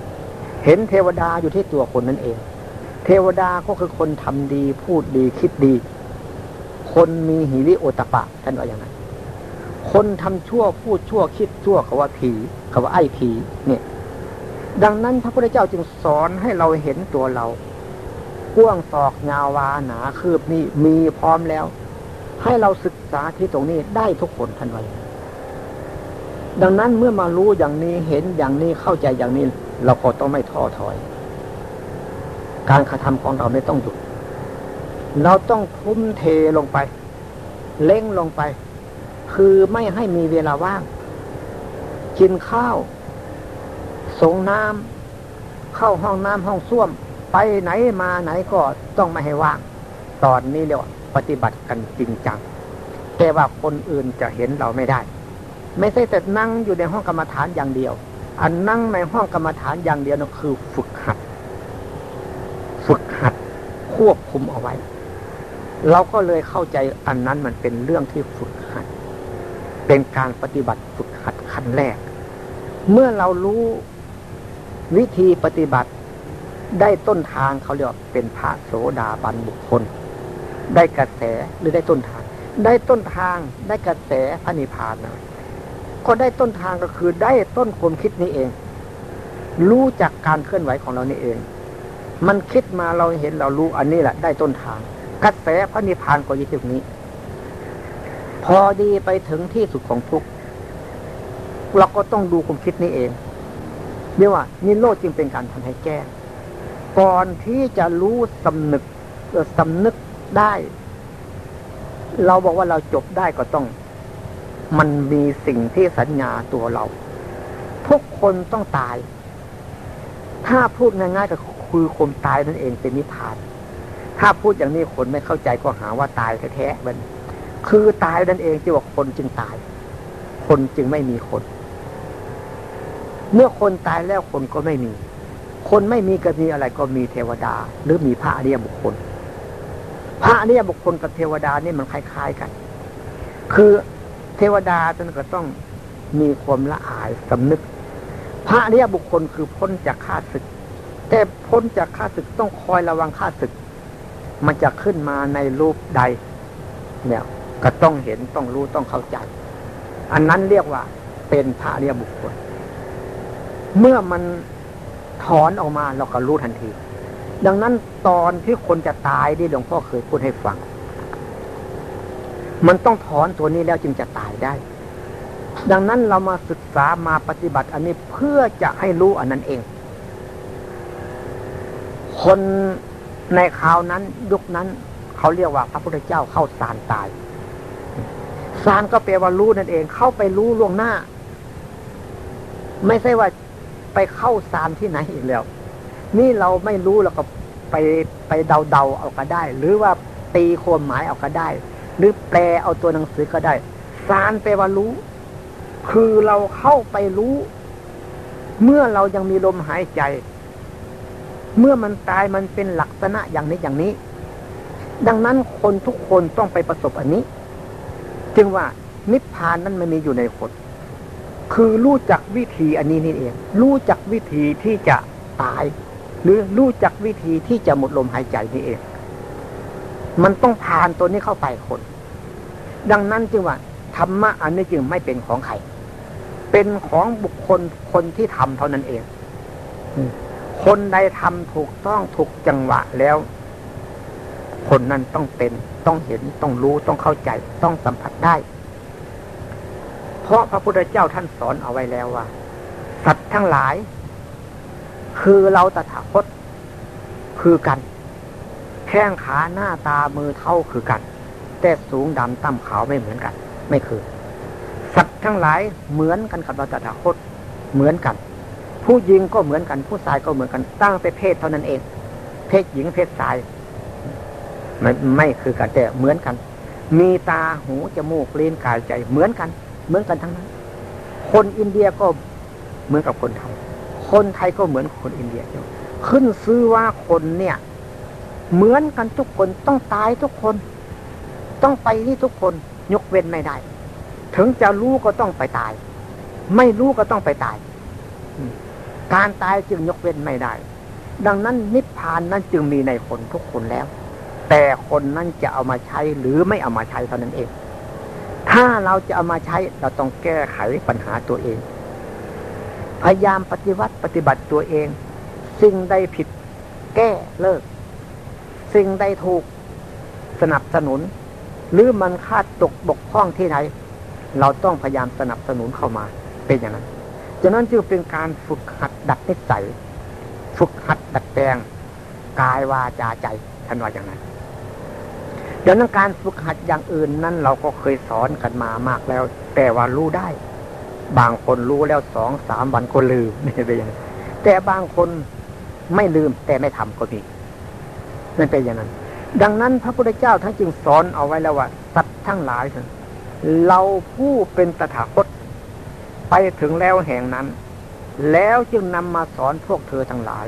Speaker 1: เห็นเทวดาอยู่ที่ตัวคนนั่นเอง เทวดาก็คือคนทำดีพูดดีคิดดี คนมีหิริโอตปะท่านว่าอย่างนั้น คนทำชั่วพูดชั่วคิดชั่วเขาว่าผีเขาว่าไอ้ผีเนี่ย ดังนั้นพระพุทธเจ้าจึงสอนให้เราเห็นตัวเราก้วงศอกยาวาหนาคืบนี่มีพร้อมแล้ว ให้เราศึกษาที่ตรงนี้ได้ทุกคนท่านว่าดังนั้นเมื่อมารู้อย่างนี้เห็นอย่างนี้เข้าใจอย่างนี้ เราก็ต้องไม่ท้อถอย การกระทำของเราไม่ต้องหยุด เราต้องทุ่มเทลงไป เล่งลงไป คือไม่ให้มีเวลาว่าง กินข้าว สงน้ำเข้าห้องน้ำห้องส้วม ไปไหนมาไหนก็ต้องไม่ให้ว่าง ตอนนี้เรียกว่าปฏิบัติกันจริงจัง แต่ว่าคนอื่นจะเห็นเราไม่ได้ ไม่ใช่แต่นั่งอยู่ในห้องกรรมฐานอย่างเดียว อันนั่งในห้องกรรมฐานอย่างเดียวนั่นคือฝึกหัด ควบคุมเอาไว้ เราก็เลยเข้าใจอันนั้นมันเป็นเรื่องที่ฝึกหัด เป็นการปฏิบัติฝึกหัดขั้นแรก เมื่อเรารู้วิธีปฏิบัติได้ต้นทางเขาเรียกเป็นพระโสดาบันบุคคล ได้กระแสหรือได้ต้นทาง ได้ต้นทางได้กระแสพระนิพพานนะก็ได้ต้นทางก็คือได้ต้นความคิดนี้เอง รู้จักการเคลื่อนไหวของเรานี่เอง มันคิดมาเราเห็นเรารู้อันนี้แหละได้ต้นทางกระแสพระนิพพานก็อยู่ที่นี้ พอดีไปถึงที่สุดของทุกเราก็ต้องดูความคิดนี้เองเรียกว่านิโรธจึงเป็นการทำให้แก้ก่อนที่จะรู้สำนึกสำนึกได้ เราบอกว่าเราจบได้ก็ต้อง มันมีสิ่งที่สัญญาตัวเรา ทุกคนต้องตาย ถ้าพูดง่ายๆก็ คือคนตายนั่นเองเป็นนิพพาน ถ้าพูดอย่างนี้คนไม่เข้าใจก็หาว่าตายแท้ๆมัน คือตายนั่นเองที่ว่าคนจึงตาย คนจึงไม่มีคน เมื่อคนตายแล้วคนก็ไม่มี คนไม่มีก็มีอะไรก็มีเทวดา หรือมีพระอริยบุคคล พระอริยบุคคลกับเทวดานี่มันคล้ายๆกัน คือเทวดาท่านก็ต้องมีความละอายสำนึก พระอริยบุคคลคือพ้นจากข้าศึก แต่พ้นจากข้าศึกต้องคอยระวังข้าศึก มันจะขึ้นมาในรูปใด เนี่ย ก็ต้องเห็นต้องรู้ต้องเข้าใจ อันนั้นเรียกว่าเป็นพระอริยบุคคล เมื่อมันถอนออกมาเราก็รู้ทันที ดังนั้นตอนที่คนจะตายที่หลวงพ่อเคยพูดให้ฟัง มันต้องถอนตัวนี้แล้วจึงจะตายได้ ดังนั้นเรามาศึกษามาปฏิบัติอันนี้เพื่อจะให้รู้อันนั้นเอง คนในคราวนั้นยุคนั้นเขาเรียกว่าพระพุทธเจ้าเข้าสารตายสารก็แปลว่ารู้นั่นเองเข้าไปรู้ล่วงหน้า ไม่ใช่ว่าไปเข้าสารที่ไหนอีกแล้ว นี่เราไม่รู้เราก็ไปไปเดาเดาเอาก็ได้ หรือว่าตีความหมายเอาก็ได้ หรือแปลเอาตัวหนังสือก็ได้สารแปลว่ารู้ คือเราเข้าไปรู้ เมื่อเรายังมีลมหายใจ เมื่อมันตายมันเป็นลักษณะอย่างนี้อย่างนี้ ดังนั้นคนทุกคนต้องไปประสบอันนี้ จึงว่านิพพานนั้นมันมีอยู่ในคนคือรู้จักวิธีอันนี้นี่เอง รู้จักวิธีที่จะตาย หรือรู้จักวิธีที่จะหมดลมหายใจนี่เอง มันต้องผ่านตัวนี้เข้าไปคน ดังนั้นจึงว่าธรรมะอันนี้จึงไม่เป็นของใคร เป็นของบุคคลคนที่ทำเท่านั้นเอง คนใดทำถูกต้องถูกจังหวะแล้ว คนนั้นต้องเป็น ต้องเห็นต้องรู้ต้องเข้าใจ ต้องสัมผัสได้ เพราะพระพุทธเจ้าท่านสอนเอาไว้แล้วว่า สัตว์ทั้งหลาย คือเราตถาคตคือกัน แข้งขาหน้าตามือเท่าคือกัน แต่สูงดำต่ำขาวไม่เหมือนกัน ไม่คือ สัตว์ทั้งหลายเหมือนกันกับเราตถาคตเหมือนกัน ผู้หญิงก็เหมือนกัน ผู้ชายก็เหมือนกัน ตั้งแต่เพศเท่านั้นเอง เพศหญิงเพศชาย ไม่ไม่คือกันแต่เหมือนกัน มีตาหูจมูกลิ้นกายใจเหมือนกัน เหมือนกันทั้งนั้น คนอินเดียก็เหมือนกับคนไทยคนไทยก็เหมือนคนอินเดียขึ้นซื้อว่าคนเนี่ย เหมือนกันทุกคนต้องตายทุกคน ต้องไปที่ทุกคนยกเว้นไม่ได้ ถึงจะรู้ก็ต้องไปตาย ไม่รู้ก็ต้องไปตาย การตายจึงยกเว้นไม่ได้ ดังนั้นนิพพานนั้นจึงมีในคนทุกคนแล้ว แต่คนนั้นจะเอามาใช้หรือไม่เอามาใช้เท่านั้นเอง ถ้าเราจะเอามาใช้เราต้องแก้ไขปัญหาตัวเอง พยายามปฏิวัติปฏิบัติตัวเอง สิ่งใดผิดแก้เลิก สิ่งใดถูกสนับสนุน หรือมันคาดตกบกพร่องที่ไหน เราต้องพยายามสนับสนุนเข้ามาเป็นอย่างนั้น ฉะนั้นจึงเป็นการฝึกหัดดัดนิสัย ฝึกหัดดัดแปลงกายวาจาใจท่านว่าอย่างนั้นดังนั้นการฝึกหัดอย่างอื่นนั้นเราก็เคยสอนกันมามากแล้ว แต่ว่ารู้ได้ บางคนรู้แล้วสองสามวันก็ลืมนี่เป็นอย่างนั้นแต่บางคนไม่ลืมแต่ไม่ทำก็มีนั่นเป็นอย่างนั้น ดังนั้นพระพุทธเจ้าทั้งจึงสอนเอาไว้แล้วว่าสัตว์ทั้งหลายเราผู้เป็นตถาคต ไปถึงแล้วแห่งนั้น แล้วจึงนำมาสอนพวกเธอทั้งหลาย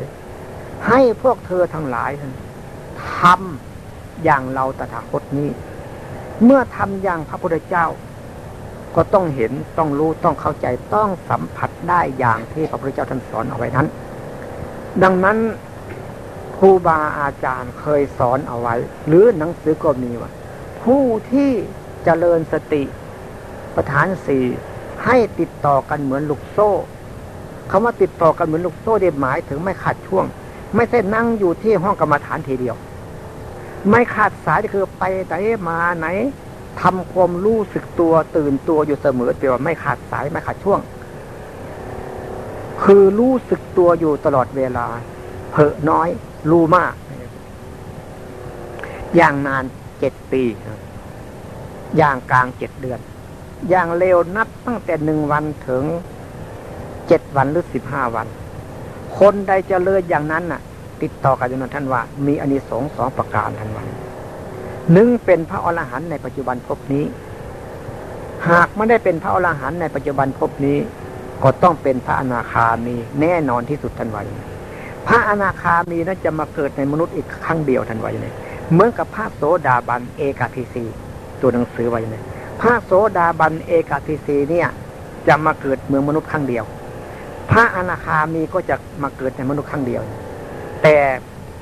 Speaker 1: ให้พวกเธอทั้งหลายทำอย่างเราตถาคตนี้ เมื่อทำอย่างพระพุทธเจ้า ก็ต้องเห็นต้องรู้ต้องเข้าใจต้องสัมผัสได้อย่างที่พระพุทธเจ้าท่านสอนเอาไว้นั้น ดังนั้นครูบาอาจารย์เคยสอนเอาไว้ หรือหนังสือก็มีว่าผู้ที่เจริญสติประธานสี่ ให้ติดต่อกันเหมือนลูกโซ่คาว่าติดต่อกันเหมือนลูกโซ่เดียหมายถึงไม่ขาดช่วง ไม่ใช่นั่งอยู่ที่ห้องกรรมฐานทีเดียว ไม่ขาดสายคือไปไหนมาไหนทำความรู้สึกตัวตื่นตัวอยู่เสมอเปล่าไม่ขาดสายไม่ขาดช่วง คือรู้สึกตัวอยู่ตลอดเวลาเพอน้อย รู้มาก อย่างนานเจ็ดปี อย่างกลางเจ็ดเดือน อย่างเร็วนับตั้งแต่หนึ่งวันถึงเจ็ดวันหรือสิบห้าวัน คนใดจะเลิศอย่างนั้นน่ะ ติดต่อกับยนท่านว่า มีอานิสงส์สองประการท่านว่าหนึ่งเป็นพระอรหันต์ในปัจจุบันพบนี้ หากไม่ได้เป็นพระอรหันต์ในปัจจุบันพบนี้ ก็ต้องเป็นพระอนาคามีแน่นอนที่สุดท่านว่าพระอนาคามีนั้นจะมาเกิดในมนุษย์อีกครั้งเดียวท่านว่าอย่างนี้เหมือนกับพระโสดาบันเอกาทิสีตัวหนังสือไว้เนี่ย พระโสดาบันเอกทิสีเนี่ย จะมาเกิดเมืองมนุษย์ครั้งเดียว พระอนาคามีก็จะมาเกิดในมนุษย์ครั้งเดียว แต่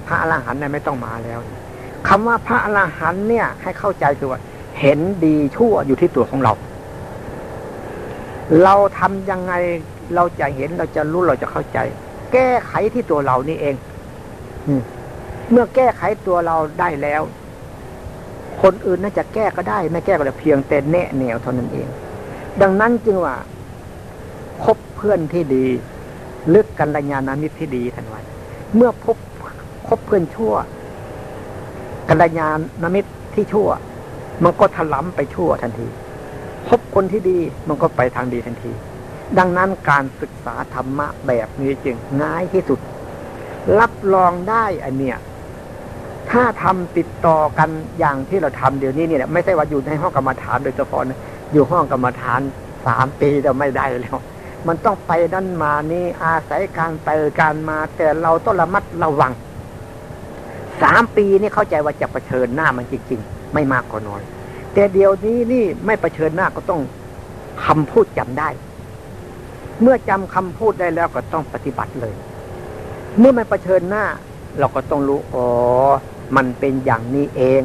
Speaker 1: พระอรหันต์เนี่ยไม่ต้องมาแล้วคำว่าพระอรหันต์เนี่ย ให้เข้าใจคือว่า เห็นดีชั่วอยู่ที่ตัวของเรา เราทำยังไงเราจะเห็นเราจะรู้เราจะเข้าใจ แก้ไขที่ตัวเรานี่เองเมื่อแก้ไขตัวเราได้แล้ว คนอื่นน่าจะแก้ก็ได้ ไม่แก้ก็ได้เพียงแต่แน่แนวเท่านั้นเอง ดังนั้นจึงว่าคบเพื่อนที่ดีลึกกันระยานามิตรที่ดีทันวันเมื่อพบคบเพื่อนชั่ว กัลยาณมิตรที่ชั่ว มันก็ถลำไปชั่วทันทีพบคนที่ดีมันก็ไปทางดีทันที ดังนั้นการศึกษาธรรมะแบบนี้จึงง่ายที่สุด รับรองได้อันเนี้ย ถ้าทำติดต่อกันอย่างที่เราทำเดี๋ยวนี้เนี่ยไม่ใช่ว่าอยู่ในห้องกรรมฐานโดยเฉพาะนะอยู่ห้องกรรมฐานสามปีจะไม่ได้แล้ว มันต้องไปนั่นมานี่อาศัยการไปการมา แต่เราต้องระมัดระวังสามปีนี่เข้าใจว่าจะะเผชิญหน้ามันจริง ๆ ไม่มากก็น้อย แต่เดี๋ยวนี้นี่ไม่เผชิญหน้าก็ต้องคำพูดจำได้ เมื่อจำคำพูดได้แล้วก็ต้องปฏิบัติเลย เมื่อมันเผชิญหน้า เราก็ต้องรู้อ๋อ มันเป็นอย่างนี้เอง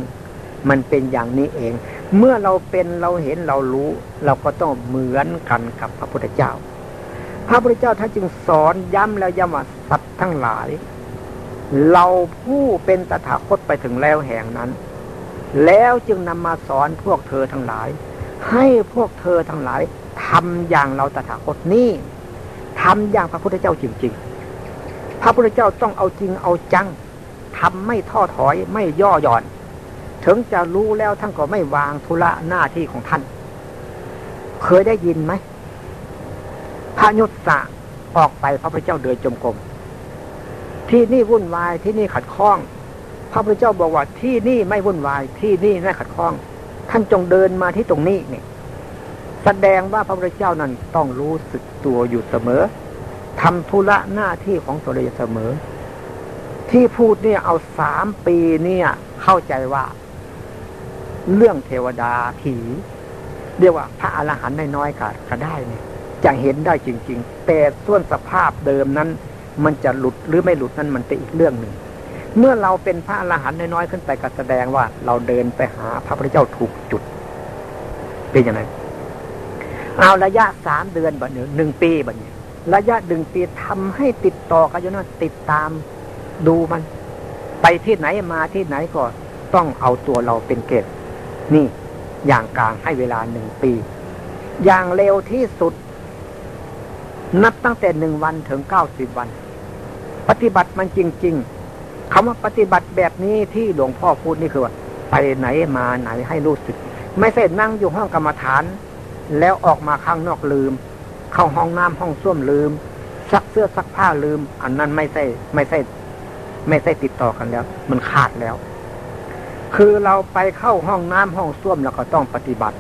Speaker 1: มันเป็นอย่างนี้เอง เมื่อเราเป็นเราเห็นเรารู้ เราก็ต้องเหมือนกันกับพระพุทธเจ้า พระพุทธเจ้าท่านจึงสอนย้ำแล้วย้ำว่าสัตว์ทั้งหลาย เราผู้เป็นตถาคตไปถึงแล้วแห่งนั้น แล้วจึงนำมาสอนพวกเธอทั้งหลาย ให้พวกเธอทั้งหลายทำอย่างเราตถาคตนี่ทำอย่างพระพุทธเจ้าจริงๆ พระพุทธเจ้าต้องเอาจริงเอาจัง ทำไม่ท้อถอยไม่ย่อหย่อน ถึงจะรู้แล้วท่านก็ไม่วางธุระหน้าที่ของท่าน เคยได้ยินไหมพระยุทธะออกไปพระพุทธเจ้าเดินจมกรมที่นี่วุ่นวายที่นี่ขัดข้อง พระพุทธเจ้าบอกว่าที่นี่ไม่วุ่นวายที่นี่ไม่ขัดข้อง ท่านจงเดินมาที่ตรงนี้เนี่ยแสดงว่าพระพุทธเจ้านั้นต้องรู้สึกตัวอยู่เสมอทำธุระหน้าที่ของตัวเองเสมอ ที่พูดเนี่ยเอาสามปีเนี่ยเข้าใจว่า เรื่องเทวดาผีเรียกว่าพระอรหันต์น้อยๆก็ได้เนี่ยจะเห็นได้จริง ๆ แต่ส่วนสภาพเดิมนั้น มันจะหลุดหรือไม่หลุดนั้นมันเป็นอีกเรื่องหนึ่ง เมื่อเราเป็นพระอรหันต์น้อยๆขึ้นไปก็แสดงว่า เราเดินไปหาพระพุทธเจ้าถูกจุด เป็นยังไงเอาระยะสามเดือนบัดหนึ่งหนึ่งปีบัดนี้ระยะหนึ่งปีทำให้ติดต่อกันอยู่นะติดตาม ดูมัน ไปที่ไหนมาที่ไหนก็ต้องเอาตัวเราเป็นเกตนี่อย่างกลางให้เวลาหนึ่งปี อย่างเร็วที่สุด นับตั้งแต่หนึ่งวันถึงเก้าสิบวัน ปฏิบัติมันจริง ๆคำว่าปฏิบัติแบบนี้ที่หลวงพ่อพูดนี่คือว่าไปไหนมาไหนให้รู้สึก ไม่ใช่นั่งอยู่ห้องกรรมฐาน แล้วออกมาข้างนอกลืม เข้าห้องน้ำห้องส้วมลืมซักเสื้อซักผ้าลืม อันนั้นไม่ใช่ไม่ใช่ ไม่ใช่ติดต่อกันแล้ว มันขาดแล้ว คือเราไปเข้าห้องน้ำห้องส้วมเราก็ต้องปฏิบัติ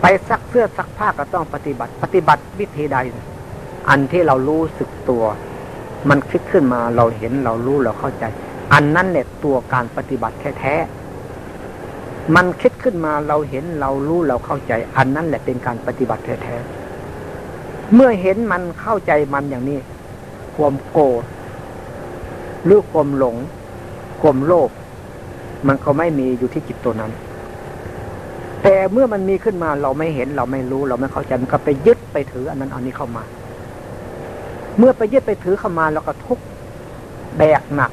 Speaker 1: ไปซักเสื้อซักผ้าก็ต้องปฏิบัติ ปฏิบัติวิธีใด อันที่เรารู้สึกตัว มันคิดขึ้นมาเราเห็นเรารู้เราเข้าใจ อันนั้นเนี่ยตัวการปฏิบัติแท้ๆมันคิดขึ้นมาเราเห็นเรารู้เราเข้าใจ อันนั้นแหละเป็นการปฏิบัติแท้ๆเมื่อเห็นมันเข้าใจมันอย่างนี้ ความโกรธ หรือความหลงความโลภมันก็ไม่มีอยู่ที่จิตตัวนั้น แต่เมื่อมันมีขึ้นมาเราไม่เห็นเราไม่รู้ เราไม่เข้าใจมันก็ไปยึดไปถืออันนั้นอันนี้เข้ามา เมื่อไปยึดไปถือเข้ามาเราก็ทุกแบกหนัก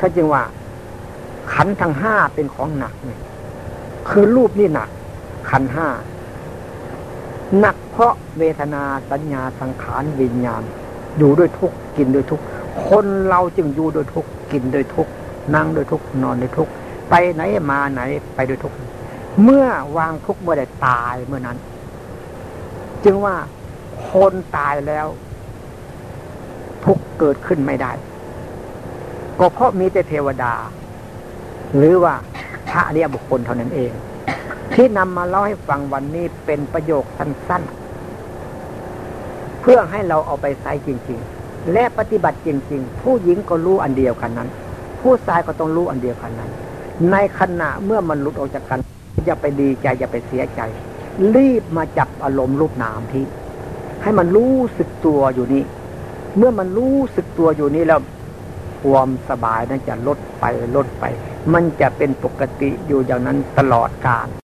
Speaker 1: ก็จึงว่า ขันทั้งห้าเป็นของหนักเนี่ยคือรูปนี่หนัก ขันห้าหนักเพราะเวทนาสัญญาสังขารวิญญาณอยู่ด้วยทุกกินด้วยทุก คนเราจึงอยู่โดยทุกข์กินโดยทุกข์นั่งโดยทุกข์นอนโดยทุกข์ไปไหนมาไหนไปโดยทุกข์เมื่อวางทุกข์เมื่อใดตายเมื่อนั้น จึงว่าคนตายแล้ว ทุกข์เกิดขึ้นไม่ได้ ก็เพราะมีแต่เทวดา หรือว่าพระเรียบุคคลเท่านั้นเอง ที่นำมาเล่าให้ฟังวันนี้เป็นประโยคสั้นๆ เพื่อให้เราเอาไปใช้จริง ๆ และปฏิบัติจริง ๆ ผู้หญิงก็รู้อันเดียวกันนั้น ผู้ชายก็ต้องรู้อันเดียวกันนั้น ในขณะเมื่อมันหลุดออกจากกัน อย่าไปดีใจอย่าไปเสียใจ รีบมาจับอารมณ์รูปนามที่ ให้มันรู้สึกตัวอยู่นี่ เมื่อมันรู้สึกตัวอยู่นี่แล้วความสบายนั้นจะลดไปลดไป มันจะเป็นปกติอยู่อย่างนั้นตลอดกาล